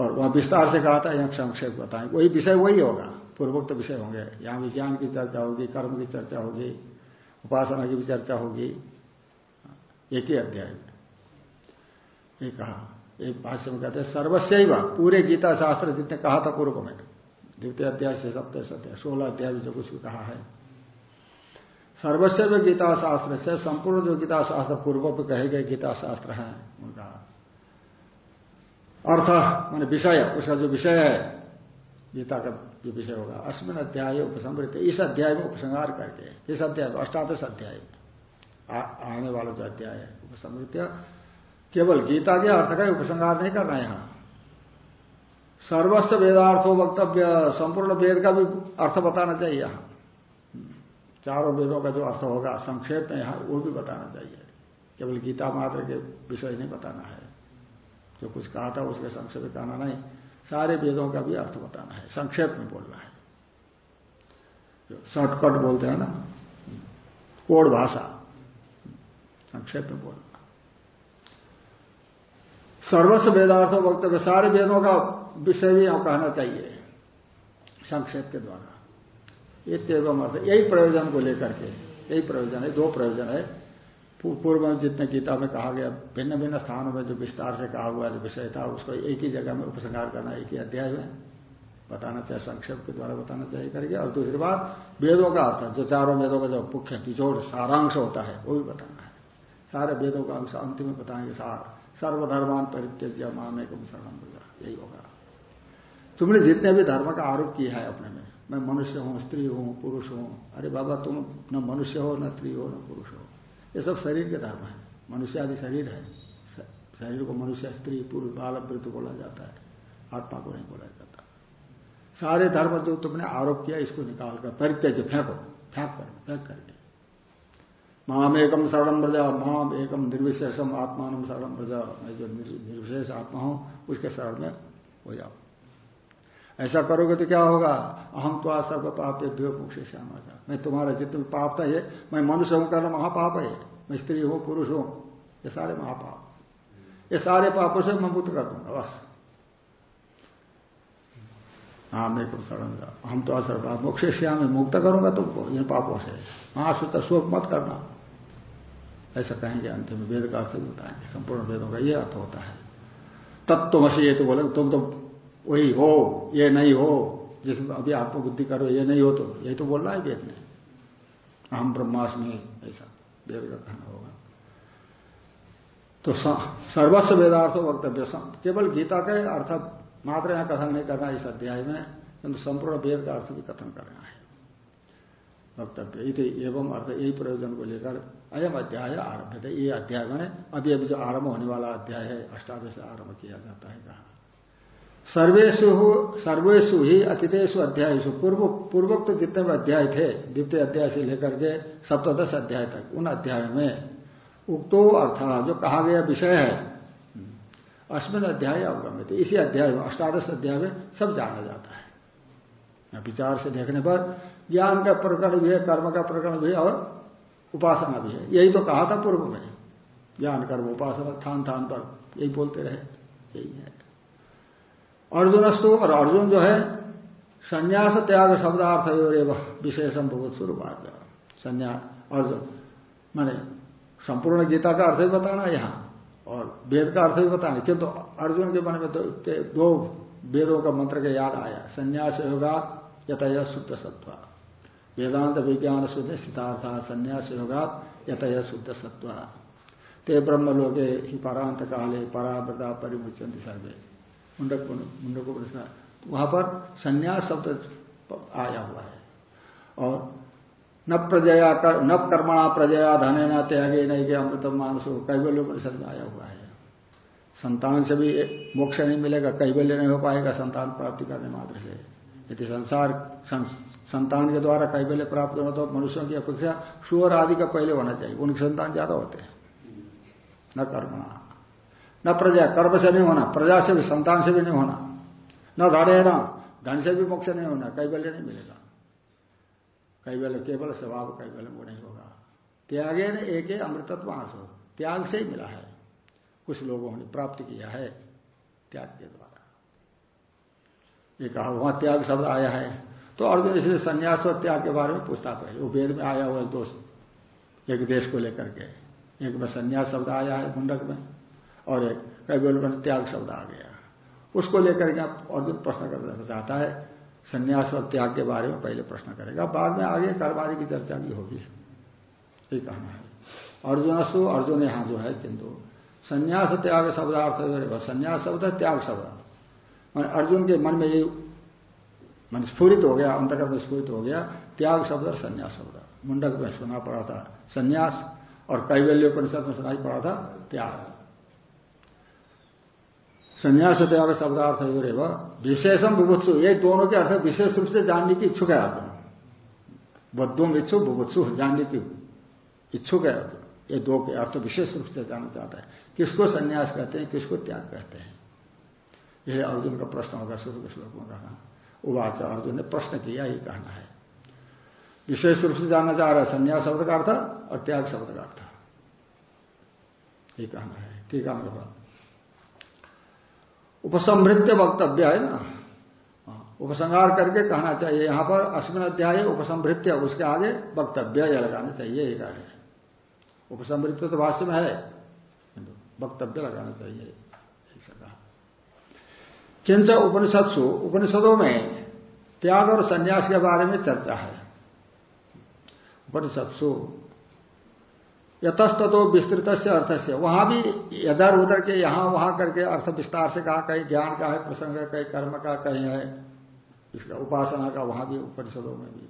और वहाँ विस्तार से कहा था, यहाँ संक्षेप बताएँगे वही विषय वही होगा। पूर्वोक्त विषय होंगे। यहाँ विज्ञान की चर्चा होगी, कर्म की चर्चा होगी, उपासना की भी चर्चा होगी। एक ही अध्याय में। ये कहा। एक भाष्य में कहते हैं सर्वस्व पूरे गीता शास्त्र जितने कहा था पूर्व में, द्वितीय अध्याय से सप्तः सत्य सोलह अध्याय जो कुछ भी कहा है सर्वस्व गीता शास्त्र से, संपूर्ण जो गीता शास्त्र पूर्व पर कहे गए गीता शास्त्र है, उनका। अर्थ, मान विषय, उसका जो विषय है, गीता का जो विषय होगा, अश्विन अध्याय उपसमृत इस अध्याय में उपसंहार करके, इस अध्याय में, अष्टादश अध्याय आने वाला जो अध्याय है उपसमृत्य केवल गीता के अर्थ का उपसंहार नहीं करना यहाँ सर्वस्व वेदार्थो वक्तव्य, संपूर्ण वेद का भी अर्थ बताना चाहिए यहाँ। चारों वेदों का जो अर्थ होगा, संक्षेप में यहाँ वो भी बताना चाहिए। केवल गीता मात्र के विषय नहीं बताना है। जो कुछ कहा था उसके संक्षेप में कहना नहीं। सारे वेदों का भी अर्थ बताना है। संक्षेप में बोलना है। शॉर्टकट बोलते हैं ना, कोड भाषा, संक्षेप में बोलना। सर्वस्व वेदार्थों वक्तव्य, सारे वेदों का विषय भी हम कहना चाहिए, संक्षेप के द्वारा। ये तेवम अर्थ यही प्रयोजन को लेकर के, यही प्रयोजन है, दो प्रयोजन है। पूर्व में जितने गीता में कहा गया भिन्न भिन्न स्थानों में जो विस्तार से कहा हुआ जो विषय था, उसको एक ही जगह में उपसंहार करना एक ही अध्याय में। बताना चाहिए संक्षेप के द्वारा बताना चाहिए करके और दूसरी बात, वेदों का अर्थ जो चारों वेदों का जो मुख्य निचोड़ सारांश होता है, वो भी बताना है। सारे वेदों का अंश अंतिम में बताएँगे, सार। सर्वधर्मान परित्यज्य मामे को शरण यही होगा। तुमने जितने भी धर्म का आरोप किया है अपने में मैं मनुष्य हूँ, स्त्री हूँ, पुरुष हूँ। अरे बाबा, तुम न मनुष्य हो, न स्त्री हो, न पुरुष हो। ये सब शरीर के धर्म है। मनुष्य आदि शरीर है। शरीर को मनुष्य, स्त्री, पुरुष, बाल वृत्त बोला जाता है। आत्मा को नहीं बोला जाता। सारे धर्म जो तुमने आरोप किया, इसको निकाल कर परित्यज, फेंको। फेंक कर, फेंक करके माम एकम शरणम ब्रजा माम एकम निर्विशेषम आत्मान शरणम ब्रजा मैं जो निर्विशेष आत्मा हूँ, उसके शरण में हो जाओ ऐसा करोगे तो क्या होगा? अहम तो आज सर्व पाप मुख से मैं तुम्हारा जितने भी पाप था ये मैं मनुष्य हूँ कहना महापाप है। मैं स्त्री हूँ, पुरुष हूँ। ये सारे महापाप। ये सारे पापों से मैं मुक्त कर दूँगा, बस। हाँ मेरे को जाओ हम तो असर मोक्ष श्याम मुक्त करूँगा तुमको, इन पापों से। महासुत शोक मत करना। ऐसा कहेंगे अंतिम में वेद का अर्थ बताएँगे। संपूर्ण वेदों का ये अर्थ होता है। तत्वमसी ये तो बोले, तुम तो वही हो, ये नहीं हो जिसमें अभी आत्मबुद्धि करो, ये नहीं हो तो यही तो बोल रहा है वेद में हम ब्रह्मास्मि, ऐसा वेद का कहना होगा। तो सर्वस्व वेदार्थ वक्तव्य केवल गीता के अर्थ मात्र यहाँ कथन नहीं करना इस अध्याय में, किंतु संपूर्ण वेद का अर्थ भी कथन करना है। वक्तव्य एवं अर्थ, यही प्रयोजन को लेकर अयम अध्याय आरंभ थे ये अध्याय मैंने अभी अभी जो आरंभ होने वाला अध्याय है, अष्टादश आरंभ किया जाता है कहा। सर्वेशु सर्वेशु ही अतिथेशु अध्यायु पूर्व पूर्वोक्त जितने भी अध्याय थे। द्वितीय अध्याय से लेकर के सप्तश अध्याय तक, उन अध्याय में। उक्तो अर्थ जो कहा गया विषय है अश्विन अध्याय अवगमित इसी अध्याय में, अष्टादश अध्याय में सब जाना जाता है। विचार से देखने पर ज्ञान का प्रकरण भी है, कर्म का प्रकरण भी है और उपासना भी है। यही तो कहा था पूर्व में। ज्ञान, कर्म, उपासना थान थान पर यही बोलते रहे। यही है। अर्जुनस्तु और अर्जुन जो है, संन्यास त्याग शब्दार्थ विशेषम बहुत स्वरूप संन्यास अर्जुन, मैंने संपूर्ण गीता का अर्थ भी बताना यहाँ, और वेद का अर्थ भी बताना। किंतु तो अर्जुन के मन में तो दो वेदों का मंत्र के याद आया, संन्यास योगा यथय शुद्ध सत्व वेदांत विज्ञान शुद्ध सिद्धार्थ, संन्यास योगा यथय शुद्ध सत्व ते ब्रह्म लोके ही परांत काले परावृता परिमुचन सर्वे। मुंडक मुंडक प्रश्न वहाँ पर संन्यास शब्द आया हुआ है। और न प्रजया कर न कर्मणा प्रजया धने न त्यागे नहीं के अमृतम मानसो कैबल्य परिषद में आया हुआ है। संतान से भी मोक्ष नहीं मिलेगा कैबल्य नहीं हो पाएगा, संतान प्राप्ति करने मात्र से। यदि संसार संतान के द्वारा कैबल्य प्राप्त होना तो मनुष्यों की अपेक्षा सुअर आदि का पहले होना चाहिए, उनके संतान ज़्यादा होते हैं। न कर्मणा। न प्रजा, कर्म से नहीं होना, प्रजा से भी, संतान से भी नहीं होना। न धने न, धन से भी मोक्ष नहीं होना कई कैबल्य नहीं मिलेगा। कैवल्य केवल स्वभाव कैवल्य वो नहीं होगा। त्यागे ने, एक अमृतत्व आंसो त्याग से ही मिला है। कुछ लोगों ने प्राप्त किया है त्याग के द्वारा। ये कहा, वहाँ त्याग शब्द आया है। तो अर्जुन इसलिए संन्यास और त्याग के बारे में पूछता पहले। वो वेद में आया हुआ दोस्त एक देश को लेकर के। एक में संन्यास शब्द आया है, मुंडक में। और एक कैबल में त्याग शब्द आ गया। उसको लेकर के आप अर्जुन प्रश्न करना चाहता है। संन्यास और त्याग के बारे में पहले प्रश्न करेगा। बाद में आगे कर्मादि की चर्चा भी होगी। ये कहना है। अर्जुन सु अर्जुन यहाँ जो है किंतु संन्यास त्याग शब्दार्थ संन्यास शब्द है, त्याग शब्द। मान अर्जुन के मन में ये मन स्फूरित हो गया अंतर्गत में स्फूरित हो गया, त्याग शब्द और संन्यास शब्द। मुंडक में सुना पड़ा था संन्यास और कैवल्योपनिषद में सुनाई पड़ा था त्याग। संन्यास त्याग शब्दार्थ व विशेषम बुभुत्सु। ये दोनों के अर्थ विशेष रूप से जानने की इच्छुक है अर्जुन बद्धुम इच्छुक, बुभुत्सु जानने की इच्छुक है ये दो के अर्थ विशेष रूप से जानना चाहता है। किसको संन्यास कहते हैं, किसको त्याग कहते हैं? यह अर्जुन का प्रश्न होगा, शुरू के श्लोक में कहा उवाच, अर्जुन ने प्रश्न किया ही कहना है। विशेष रूप से जानना चाह रहा है, संन्यास शब्द का अर्थ और त्याग शब्द का अर्थ ये कहना है। ठीक है उपसमृत्य वक्तव्य है ना? हाँ, उपसंहार करके कहना चाहिए। यहाँ पर अश्विन अध्याय उपसमृत्य उसके आगे वक्तव्य या लगाना चाहिए एक आगे उपसमृत्य तो भाष्य में है। वक्तव्य लगाना चाहिए ऐसा कहा। किंच उपनिषदों में त्याग और संन्यास के बारे में चर्चा है। उपनिषत्सु यतस्तो विस्तृत से अर्थ से वहाँ भी इधर उधर के यहाँ वहाँ करके अर्थ विस्तार से कहा, कहीं ज्ञान का है, प्रसंग है कहीं कर्म का, कहीं है, इसका उपासना का वहाँ भी उपनिषदों में भी।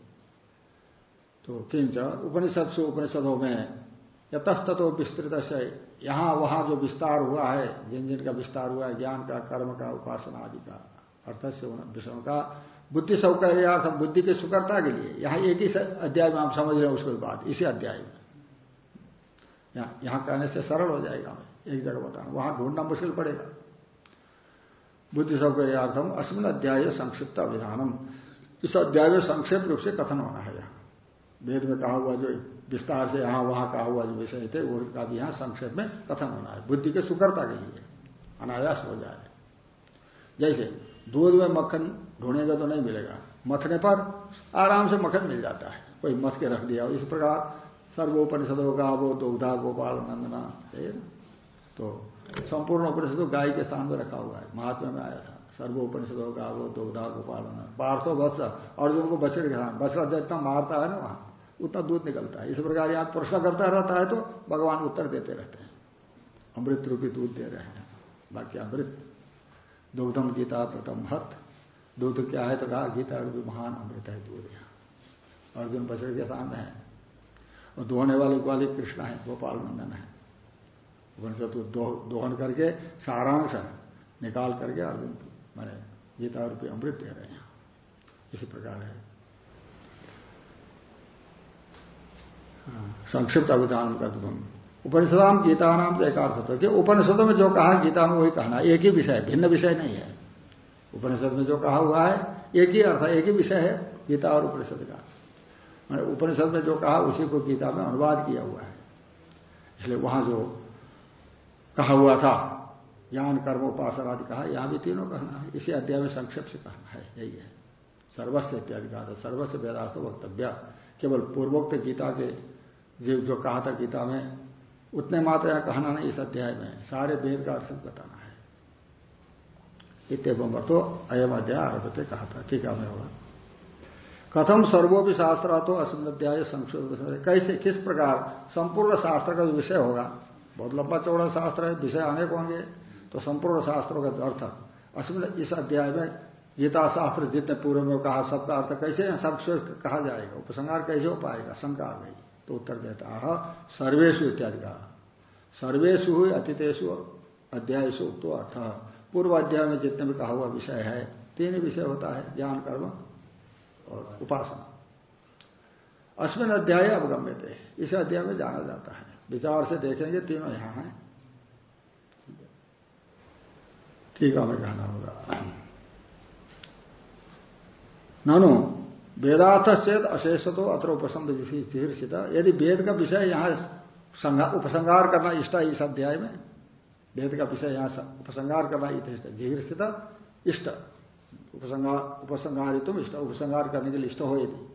तो किंच उपनिषद से उपनिषदों में यतस्तो विस्तृत से यहाँ वहाँ जो विस्तार हुआ है, जिन जिन का विस्तार हुआ है, ज्ञान का, कर्म का, उपासना आदि का अर्थ से विषयों का, बुद्धि सौकर्यार्थ बुद्धि की सुकरता के लिए। यहाँ एक ही अध्याय में आप समझ रहे हैं उसके बाद इसी अध्याय में। यहाँ कहने से सरल हो जाएगा। एक जगह बताना। वहाँ ढूंढना मुश्किल पड़ेगा। बुद्धि सौकर्यार्थम अश्विन अध्याय संक्षिप्त अभिधानम। इस अध्याय में संक्षिप्त रूप से कथन होना है यहाँ। वेद में कहा हुआ जो, विस्तार से यहाँ, वहाँ कहा हुआ जो विषय थे, वो का भी यहाँ संक्षेप में कथन होना है। बुद्धि के सुकरता के लिए अनायास हो जाए। जैसे, दूध में मक्खन ढूंढेगा तो नहीं मिलेगा। मथने पर आराम से मक्खन मिल जाता है। कोई मथ के रख दिया इस प्रकार सर्वोपनिषदों का वो दुग्धा गोपाल नंदना तो संपूर्ण उपनिषद गाय के स्थान में रखा हुआ है महात्मा में आया था। सर्वोपनिषदों का वो दुग्धा गोपाल पार्सो वत्स अर्जुन को बछड़े के स्थान बछड़ा जितना मारता है ना वहाँ, उतना दूध निकलता है। इस प्रकार यहाँ प्रश्न करता रहता है तो भगवान उत्तर देते रहते हैं। अमृत रूपी दूध दे रहे हैं। बाकी अमृत, दुग्धम गीता प्रथम हत। दूध क्या है तो कहा, गीता रूपी महान अमृत है दूध यहाँ। अर्जुन बछड़ के सामने है। और दोहने वाले वाले कृष्ण है गोपाल नंदन है। उपनिषद दो, दोहन करके सारांश निकाल करके अर्जुन को मैंने गीता रूपी अमृत दे रहे हैं। इसी प्रकार है। हाँ, संक्षिप्त अभिधान कर तुम उपनिषदाम गीता नाम तो एक अर्थ होता है उपनिषदों में जो कहा गीता में वही कहना एक ही विषय भिन्न विषय नहीं है। उपनिषद में जो कहा हुआ है एक ही अर्थ एक ही विषय है गीता और उपनिषद का। उपनिषद में जो कहा, उसी को गीता में अनुवाद किया हुआ है। इसलिए वहाँ जो कहा हुआ था, ज्ञान, कर्म, उपासना आदि कहा, यहाँ भी तीनों कहना है। इसी अध्याय में संक्षेप से कहना है, यही है। सर्वस्व इत्यादि कहा था। सर्वस्व वेदार्थ वक्तव्य। केवल पूर्वोक्त गीता के जो जो कहा था गीता में, उतने मात्र यहाँ कहना नहीं इस अध्याय में। सारे वेद का अर्थ बताना है। इतम तो अयम अध्याय आरभते कहा था। ठीक है होगा। कथम सर्वोपि शास्त्र तो असमध्याय संशोधन कैसे, किस प्रकार संपूर्ण शास्त्र का विषय होगा? बहुत लंबा चौड़ा शास्त्र है, विषय अनेक होंगे तो संपूर्ण शास्त्रों का अर्थ। असम इस अध्याय में गीता शास्त्र जितने पूर्व में कहा, सबका अर्थ कैसे संक्षेप कहा जाएगा। उपसंहार कैसे हो पाएगा? शंका आ गई। तो उत्तर देता है सर्वेशु इत्यादि कहा सर्वेशु अतिथेशु अध्यायसु तो अर्थ। पूर्व अध्याय में जितने भी कहा हुआ विषय है, तीन विषय होता है, ज्ञान, कर्म और उपासना। अश्विन अध्याय अवगम्य थे। इस अध्याय में जाना जाता है। विचार से देखेंगे तीनों यहाँ हैं। ठीक है, हमें कहना होगा। ननु, वेदार्थ चेत अशेष तो अत्र उपसंग शीर्षित यदि वेद का विषय यहाँ उपसंगार करना इष्ट इस अध्याय में, वेद का विषय यहाँ उपसंगार करना शीर्षित इष्ट। उपसंगार उपसंगारित इष्ट, उपसंगार करने के लिए इष्ट हो यदि।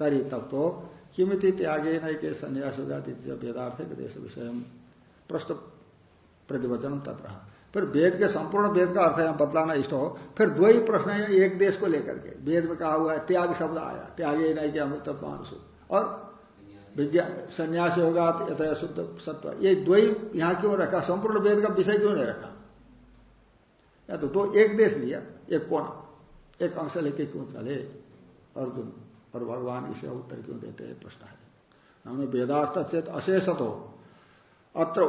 तरी तब तो किमिति त्यागे न के संन्यास हो जाती वेदार्थ देश विषय प्रश्न प्रतिवचन तथा फिर वेद के संपूर्ण वेद का अर्थ यहाँ बदलाना इष्ट हो, फिर दो ही प्रश्न है एक देश को लेकर के। वेद में कहा हुआ है, त्याग शब्द आया, त्यागे नहीं के अमृत मानुष और विज्ञान संन्यास होगा, यथा शुद्ध सत्व। ये दो ही यहाँ क्यों रखा? संपूर्ण वेद का विषय क्यों नहीं रखा? या तो दो, एक देश लिया, एक कोण एक अंश लेके क्यों चले? अर्जुन और भगवान इसे उत्तर क्यों देते हैं? प्रश्न है। हमने वेदार्थ चेत अशेषत हो अत्र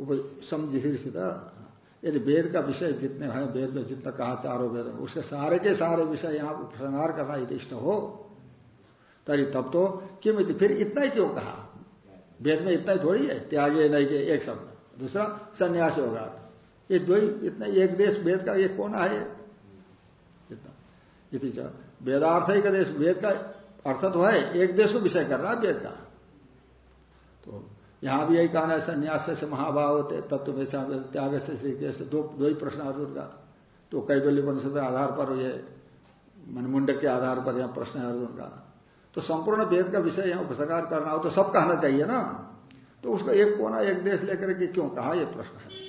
उपसमजिहित यदि वेद का विषय जितने हैं, वेद में जितना कहा चारों वेद उसके सारे के सारे विषय यहाँ उपसंहार करना यदिष्ट हो, तरी तब तो क्यों फिर इतना ही क्यों कहा? वेद में इतना ही थोड़ी है, त्यागे नहीं के एक शब्द। दूसरा, सन्यासी होगा। ये दो ही, इतना एक देश वेद का एक कोना है इतना। वेदार्थ ही का देश वेद का अर्थ तो है, एक देश को विषय कर रहा है वेद का। तो यहाँ भी यही कहना है, संन्यास से महाभाव होते, तत्व में त्याग से श्री दो दो ही प्रश्न अर्जुन का तो कैबल्य परिषद के आधार पर ये मनमुंडक के आधार पर यहाँ प्रश्न है अर्जुन का तो संपूर्ण वेद का विषय यहाँ उपसकार करना हो तो सब कहना चाहिए ना। तो उसको एक कोना, एक देश लेकर के क्यों कहा यह प्रश्न है।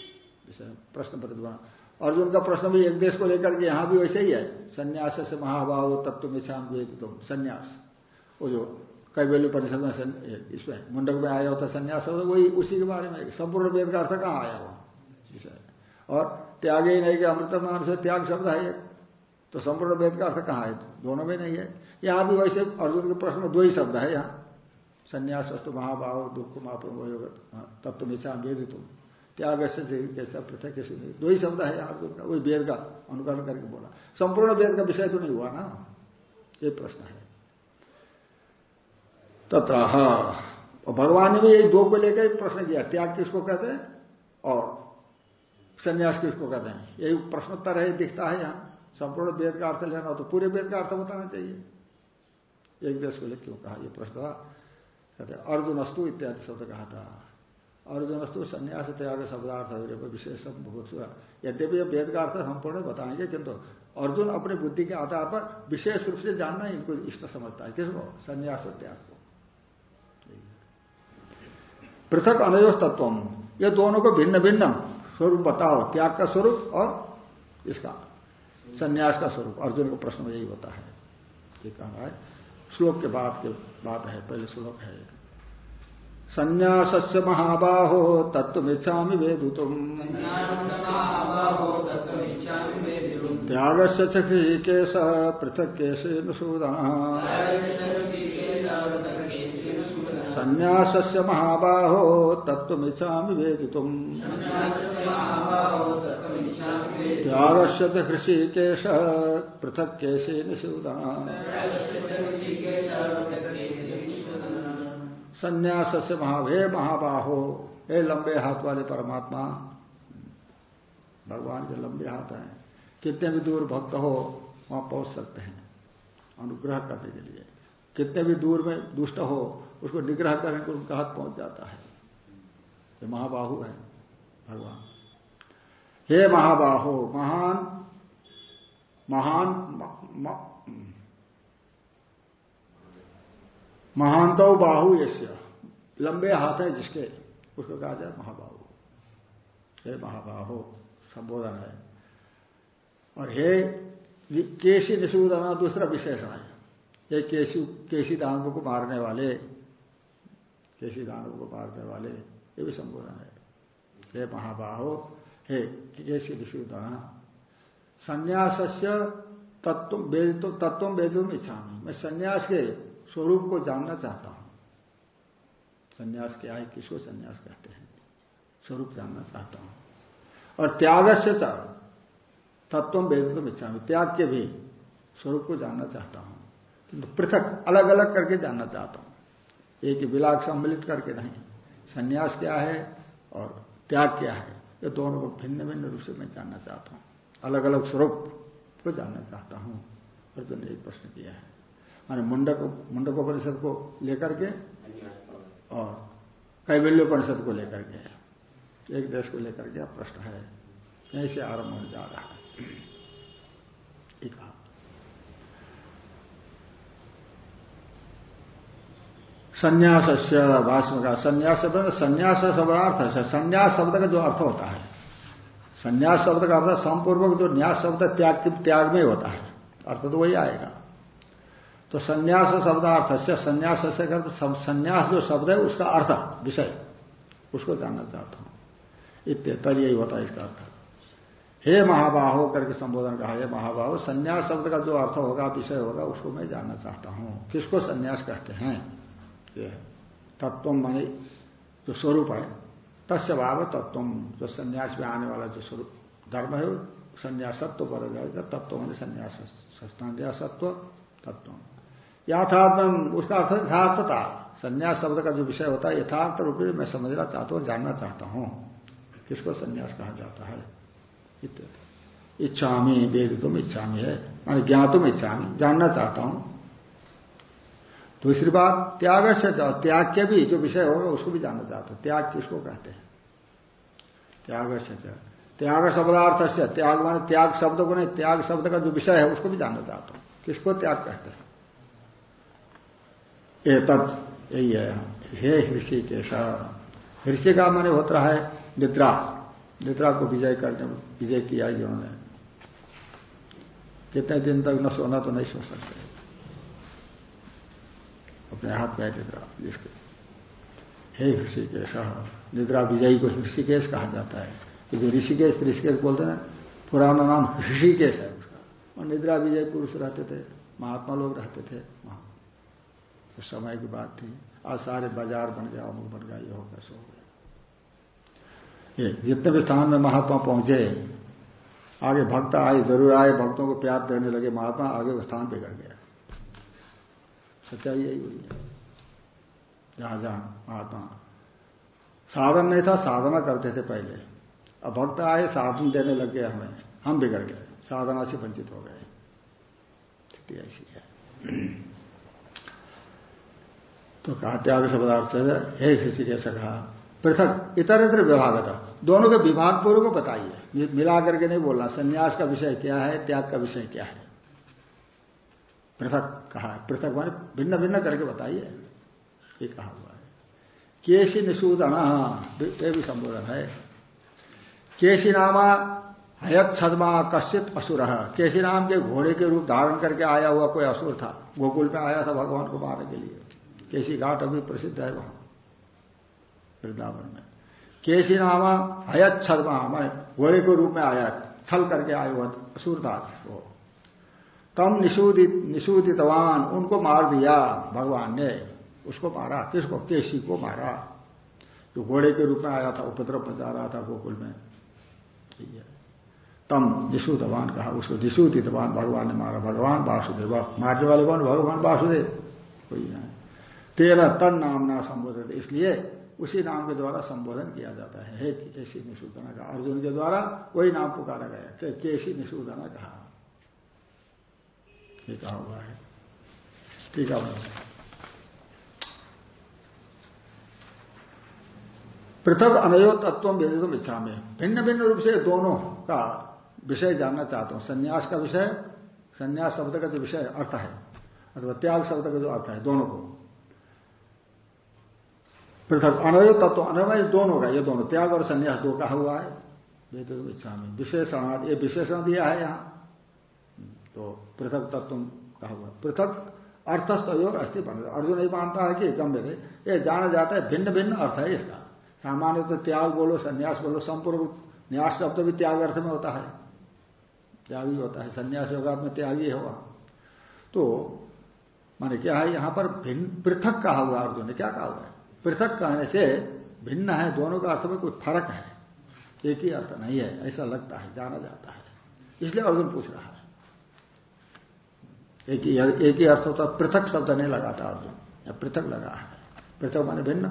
प्रश्न प्रतिमा अर्जुन का प्रश्न भी एक देश को लेकर के यहाँ भी वैसे ही है संन्यास से महाभाव तत्व में वेद तो संन्यास। वो जो कैबल्य परिषद में इसमें मुंडक में आया होता संन्यास होता वही उसी के बारे में संपूर्ण वेद का अर्थ कहाँ आया हुआ और त्याग ही नहीं कि अमृत मान से त्याग शब्द है तो संपूर्ण वेद का अर्थ कहाँ है? दोनों में नहीं है। यहाँ भी वैसे अर्जुन के प्रश्न में दो ही शब्द है यहाँ। संन्यास वस्तु महाभाव दुख मापम हाँ, तब तुम इच्छा वेद तुम। त्याग से कैसा पृथक कैसे नहीं दो ही शब्द है अर्जुन का वही वेद का अनुकरण करके बोला। संपूर्ण वेद का विषय तो नहीं हुआ ना? ये प्रश्न है। तथा और भगवान ने भी यही दो को लेकर प्रश्न किया। त्याग किसको कहते हैं? और संन्यास किसको कहते हैं? यही प्रश्नोत्तर है, दिखता है यहाँ। संपूर्ण वेद का अर्थ लेना हो तो पूरे वेद का अर्थ बताना चाहिए। एक देश को लेकर क्यों कहा? यह प्रश्न था। कहते अर्जुन अस्तु इत्यादि शब्द कहा था। अर्जुन अस्तु संन्यास त्याग शब्दार्थ विशेष बहुत यद्यपि वेद का अर्थ संपूर्ण बताएँगे, किंतु अर्जुन अपनी बुद्धि के आधार पर विशेष रूप से जानना इनको इष्ट समझता है। किसको? संन्यास त्याग को। पृथक अनयो तत्व ये दोनों को भिन्न भिन्न स्वरूप बताओ, त्याग का स्वरूप और इसका संन्यास का स्वरूप। अर्जुन को प्रश्न यही होता है। है। श्लोक के बाद के बात है, पहले श्लोक है। संन्यास से महाबाहो तत्वमिच्छा वेदुतुम। त्याग से केश पृथक केशे सूदन संन्यास से महाबाहो तत्वमिच्छा वेदितुम। त्याग से हृषिकेश पृथक केशे निषूदन संन्यास से महाभे, महाबाहो। हे लंबे हाथ वाले परमात्मा, भगवान के लंबे हाथ हैं। कितने भी दूर भक्त हो, वहाँ पहुँच सकते हैं। अनुग्रह करने के लिए। कितने भी दूर में दुष्ट हो, उसको निग्रह करने को उनका हाथ पहुँच जाता है। ये महाबाहु है, भगवान। हे महाबाहो, महान महान महानतो बाहु यश्य लंबे हाथ है जिसके। उसको कहा जाए महाबाहु। हे महाबाहो, संबोधन है। और हे केसी निषूदना दूसरा विशेषण है। ये केशी केशी दानव को मारने वाले, केसी दानव को मारने वाले, ये भी संबोधन है। हे महाबाहो, हे केसी निषूदना संन्यास तत्व तत्व वेदुम इच्छा मैं संन्यास के स्वरूप को जानना चाहता हूँ। संन्यास क्या है किसको संन्यास कहते हैं? स्वरूप जानना चाहता हूँ। और त्याग से तत्व वेद इच्छा त्याग के भी स्वरूप को जानना चाहता हूँ। किंतु पृथक अलग अलग करके जानना चाहता हूँ। एक विलाग सम्मिलित करके नहीं। संन्यास क्या है और त्याग क्या है, ये दोनों को भिन्न भिन्न रूप से मैं जानना चाहता हूँ। अलग अलग स्वरूप को जानना चाहता हूँ। अर्जुन ने एक प्रश्न किया है। माने मुंडक मुंडकोपनिषद को लेकर के और कैबल्योपनिषद को लेकर के एक देश को लेकर के प्रश्न है यहीं से आरंभ होने जा रहा है? संन्यास भाषण का संन्यास शब्द संन्यास शब्दार्थ है संन्यास शब्द का जो अर्थ होता है संन्यास शब्द का अर्थ संपूर्वक जो न्यास शब्द त्याग त्याग में होता है अर्थ तो वही आएगा। तो संन्यास शब्दार्थ से, संन्यास से कर संन्यास जो शब्द है, उसका अर्थ, विषय, उसको जानना चाहता हूँ। इत्य तब यही होता है इसका अर्थ। हे महाबाहो, करके संबोधन कहा, हे महाबाहो, संन्यास शब्द का जो अर्थ होगा, विषय होगा, उसको मैं जानना चाहता हूँ। किसको संन्यास कहते हैं? तत्व माने जो स्वरूप है, तस्य भाव तत्व जो संन्यास में आने वाला जो स्वरूप, धर्म है संन्यासत्व पर जाएगा। तत्व मैंने संन्यास संन्यासत्व तत्व यथार्थ उसका अर्थ यथार्थता, संन्यास शब्द का जो विषय होता है, यथार्थ रूप में मैं समझना चाहता हूँ, जानना चाहता हूँ। किसको संन्यास कहा जाता है? इच्छामी वेद तुम इच्छामी है, मानी ज्ञातुम इच्छामी, जानना चाहता हूँ। दूसरी बात त्याग से त्याग के भी जो विषय होगा, उसको भी जानना चाहता हूँ। त्याग किसको कहते हैं? त्याग से त्याग शब्दार्थ से त्याग माने त्याग शब्द को नहीं, त्याग शब्द का जो विषय है, उसको भी जानना चाहता हूँ। किसको त्याग कहते हैं? ये तत् यही है। हे ऋषि केशा। ऋषि का माने होता है निद्रा। निद्रा को विजय करने, विजय किया जिन्होंने कितने दिन तक न सोना तो नहीं सो सकते। अपने हाथ में निद्रा, जिसके। हे ऋषिकेश निद्रा विजयी को ऋषिकेश कहा जाता है। जो ऋषिकेश ऋषिकेश बोलते हैं पुराना नाम ऋषिकेश है उसका। और निद्रा विजय पुरुष रहते थे, महात्मा लोग रहते थे वहाँ। उस समय की बात थी। आज सारे बाज़ार बन गया अमुक बन गया, ये हो कैसे हो गया। ये जितने भी स्थान में महात्मा पहुँचे, आगे भक्त आए, ज़रूर आए, भक्तों को प्यार देने लगे, महात्मा आगे वो स्थान बिगड़ गया। सच्चाई यही हुई है। जहाँ जहाँ महात्मा, साधन नहीं था, साधना करते थे पहले। अब भक्त आए, साधन देने लग गए हमें, हम बिगड़ गए, साधना से वंचित हो गए। ऐसी है। तो कहा, त्याग शब्दार्थ है ऋषि कैसे कहा पृथक इतर इतर विभाग था दोनों के विभाग पूर्व को बताइए। मिला करके नहीं बोलना, संन्यास का विषय क्या है, त्याग का विषय क्या है? पृथक कहा, पृथक माने भिन्न भिन्न करके बताइए। ये कहा हुआ है। केशी निषूदन ये भी संबोधन है। केशी नामा हयत छदमा कश्चित असुर। केशी नाम के घोड़े के रूप धारण करके आया हुआ कोई असुर था। गोकुल में आया था भगवान को मारने के लिए। केशी घाट अभी प्रसिद्ध है वहाँ, वृंदावन में। केसी नामा हयत छदमा मैं घोड़े के रूप में आया छल करके आया हुआ असुर था वो तम निषूदित, निषूदितवान, उनको मार दिया भगवान ने। उसको मारा, किसको? केसी को मारा। जो घोड़े के रूप में आया था, उपद्रव पचा रहा था गोकुल में। ठीक है। तम निषुधवान कहा, उसको निषुदितवान भगवान ने मारा। भगवान वासुदेव, मारने वाले कौन? भगवान वासुदेव। कोई है तेरह तन नाम ना संबोधित। इसलिए उसी नाम के द्वारा संबोधन किया जाता है। हे केसी निषूदना का अर्जुन के द्वारा वही नाम पुकारा गया के, केसी निषूदना कहा। हुआ है। ठीक है पृथक अनयो तत्व वेदित इच्छा में। भिन्न भिन्न रूप से दोनों का विषय जानना चाहता हूँ। संन्यास का विषय संन्यास शब्द का जो विषय अर्थ है अथवा त्याग शब्द का जो अर्थ है दोनों को। पृथक अनवय तत्व, अनवय दोनों का, ये दोनों त्याग और संन्यास दो कहा हुआ है। वेद इच्छा में विशेषण ये विशेषण दिया है यहाँ। तो पृथक तत्व कहा हुआ पृथक अर्थस्थ योग अस्थि बन अर्जुन नहीं मानता है कि गम्य थे ये जाना जाता है भिन्न भिन्न अर्थ है इसका। सामान्य तो त्याग बोलो, संन्यास बोलो, संपूर्ण न्यास शब्द भी त्याग अर्थ में होता है। त्यागी होता है, संन्यास योगा में त्यागी होगा। तो माने क्या है, यहाँ पर भिन्न, पृथक कहा हुआ अर्जुन ने, क्या कहा हुआ है? पृथक कहने से भिन्न है, दोनों का अर्थ में कोई फ़र्क है। एक ही अर्थ नहीं है, ऐसा लगता है, जाना जाता है। इसलिए अर्जुन पूछ रहा है। एक ही एक ही अर्थ होता, पृथक शब्द नहीं लगाता अर्जुन। पृथक लगा है। पृथक माने भिन्न।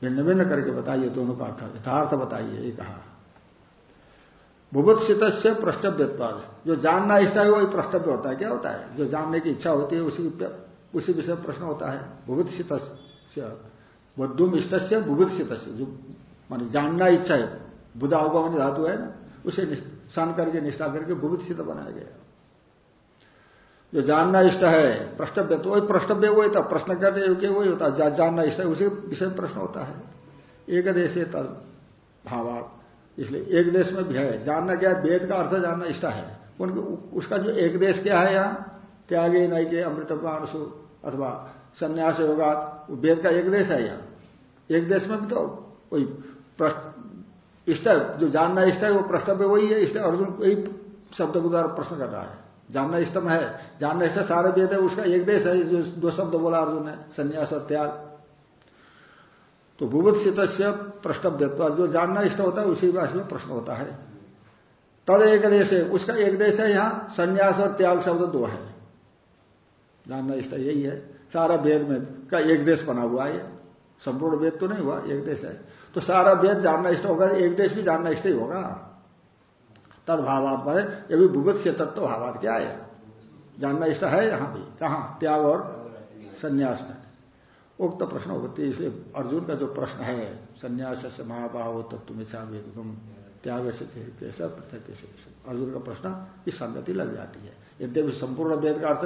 भिन्न भिन्न करके बताइए दोनों का अर्थ। यथार्थ बताइए, ये कहा। बुभुत्सित से प्रष्टव्यत्वाद जो जानना इच्छा है, वही प्रष्टव्य होता है। क्या होता है? जो जानने की इच्छा होती है, उसी उसी विषय प्रश्न होता है। बुभुत्सित बुद्धुम इष्ट से बुभुत्सित जो मान जानना इच्छा है, बुधा उगमन धातु है ना, उसे सन करके, निष्ठा करके बुभुत्सित बनाया गया। जो जानना इष्ट है, प्रष्टव्य तो वही प्रष्टव्य, वही था प्रश्न करने योग्य वही होता है जानना इष्ट है, उसी विषय प्रश्न होता है। एक देश तद भावा, इसलिए एक देश में भी है। जानना क्या है? वेद का अर्थ जानना इष्ट है। उनके उसका जो एक देश क्या है यहाँ? त्यागे नहीं के अमृतपानसु अथवा संन्यास वेद का एक देश है यहाँ। एक देश में भी तो वही इष्ट जो जानना इष्ट है वो प्रष्टव्य वही है इष्ट अर्जुन वही शब्द के द्वारा प्रश्न कर रहा है। जानना इष्टम है, जानना इष्ट सारे वेद है, उसका एक देश है, जो दो शब्द बोला अर्जुन ने, संन्यास और त्याग। तो भूवत्सित प्रष्टव्यत्व जो जानना इष्ट होता है, उसी भाषा में प्रश्न होता है। तद एक देश है, उसका एक देश है यहाँ, संन्यास और त्याग शब्द दो है। जानना इष्ट यही है। सारा वेद में का एक देश बना हुआ है, संपूर्ण वेद तो नहीं हुआ, एक देश है। तो सारा वेद जानना इष्ट होगा, एक देश भी जानना इष्ट ही होगा। तद भावात पर ये भी भूगत से तत्व तो भावात क्या है? जानना इष्ट है यहाँ भी। कहा? त्याग और संन्यास में। उक्त प्रश्न होती है इसलिए अर्जुन का जो प्रश्न है, संन्यास से महाभाव तत्व में तुम त्याग से कैसा पृथक अर्जुन का प्रश्न की संगति लग जाती है। यद्यपि संपूर्ण वेद का अर्थ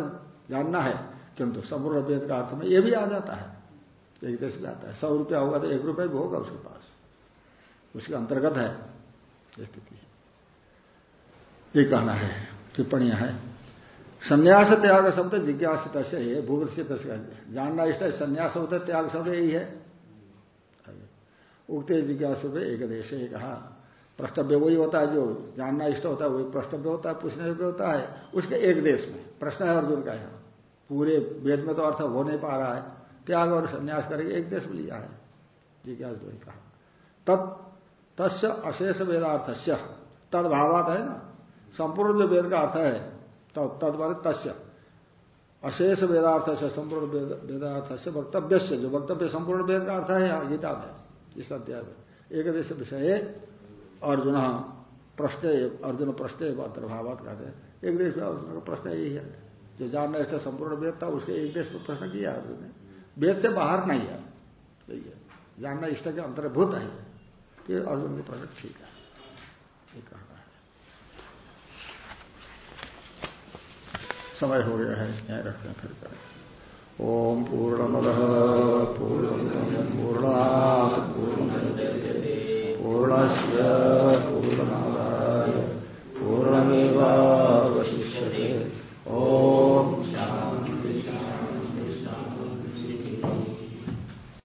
जानना है किंतु संपूर्ण वेद का अर्थ में यह भी आ जाता है। एक देश में आता है। सौ रुपया होगा तो एक रुपया भी होगा उसके पास। उसके अंतर्गत है। स्थिति ये कहना है। टिप्पणियाँ है। संन्यास त्याग शब्द जिज्ञासित से है। भूगत जानना इष्ट संन्यास होता त्याग शब्द यही है। उगते जिज्ञास एक देश है। कहा, प्रष्टव्य वही होता है जो जानना इष्ट होता है, वही प्रष्टव्य होता है, पूछने योग्य होता है। उसके एक देश में। प्रश्न है अर्जुन का यहाँ। पूरे वेद में तो अर्थ हो नहीं पा रहा है। त्याग और संन्यास करके एक देश में लिया है। जिज्ञास वही कहा? तब तस्य अशेष वेदार्थ तदभावात है ना? संपूर्ण जो वेद का अर्थ है तो तदवर तस्य। अशेष वेदार्थ से संपूर्ण वेदार्थ से वक्तव्य से जो वक्तव्य संपूर्ण वेद का अर्थ है, यहाँ गीता में, इस अध्याय में। एक देश विषय अर्जुन प्रश्न अर्जुन प्रश्न अंतर्भावात कहते हैं। एक देश में प्रश्न यही है। जो जानना ऐसा संपूर्ण वेद था, उसके एक देश में प्रश्न किया उन्होंने वेद से बाहर नहीं है। ठीक है। जानना इष्ट के अंतर्भूत है। कि अर्जुन के प्रश्न ठीक है। ये कहना है। समय हो गया है, न्याय रखते हैं फिर करें। ओम पूर्णमद पूर्ण पूर्णात पूर्ण पूर्णस्य पूर्णमादाय पूर्णमेवावशिष्यते। ओम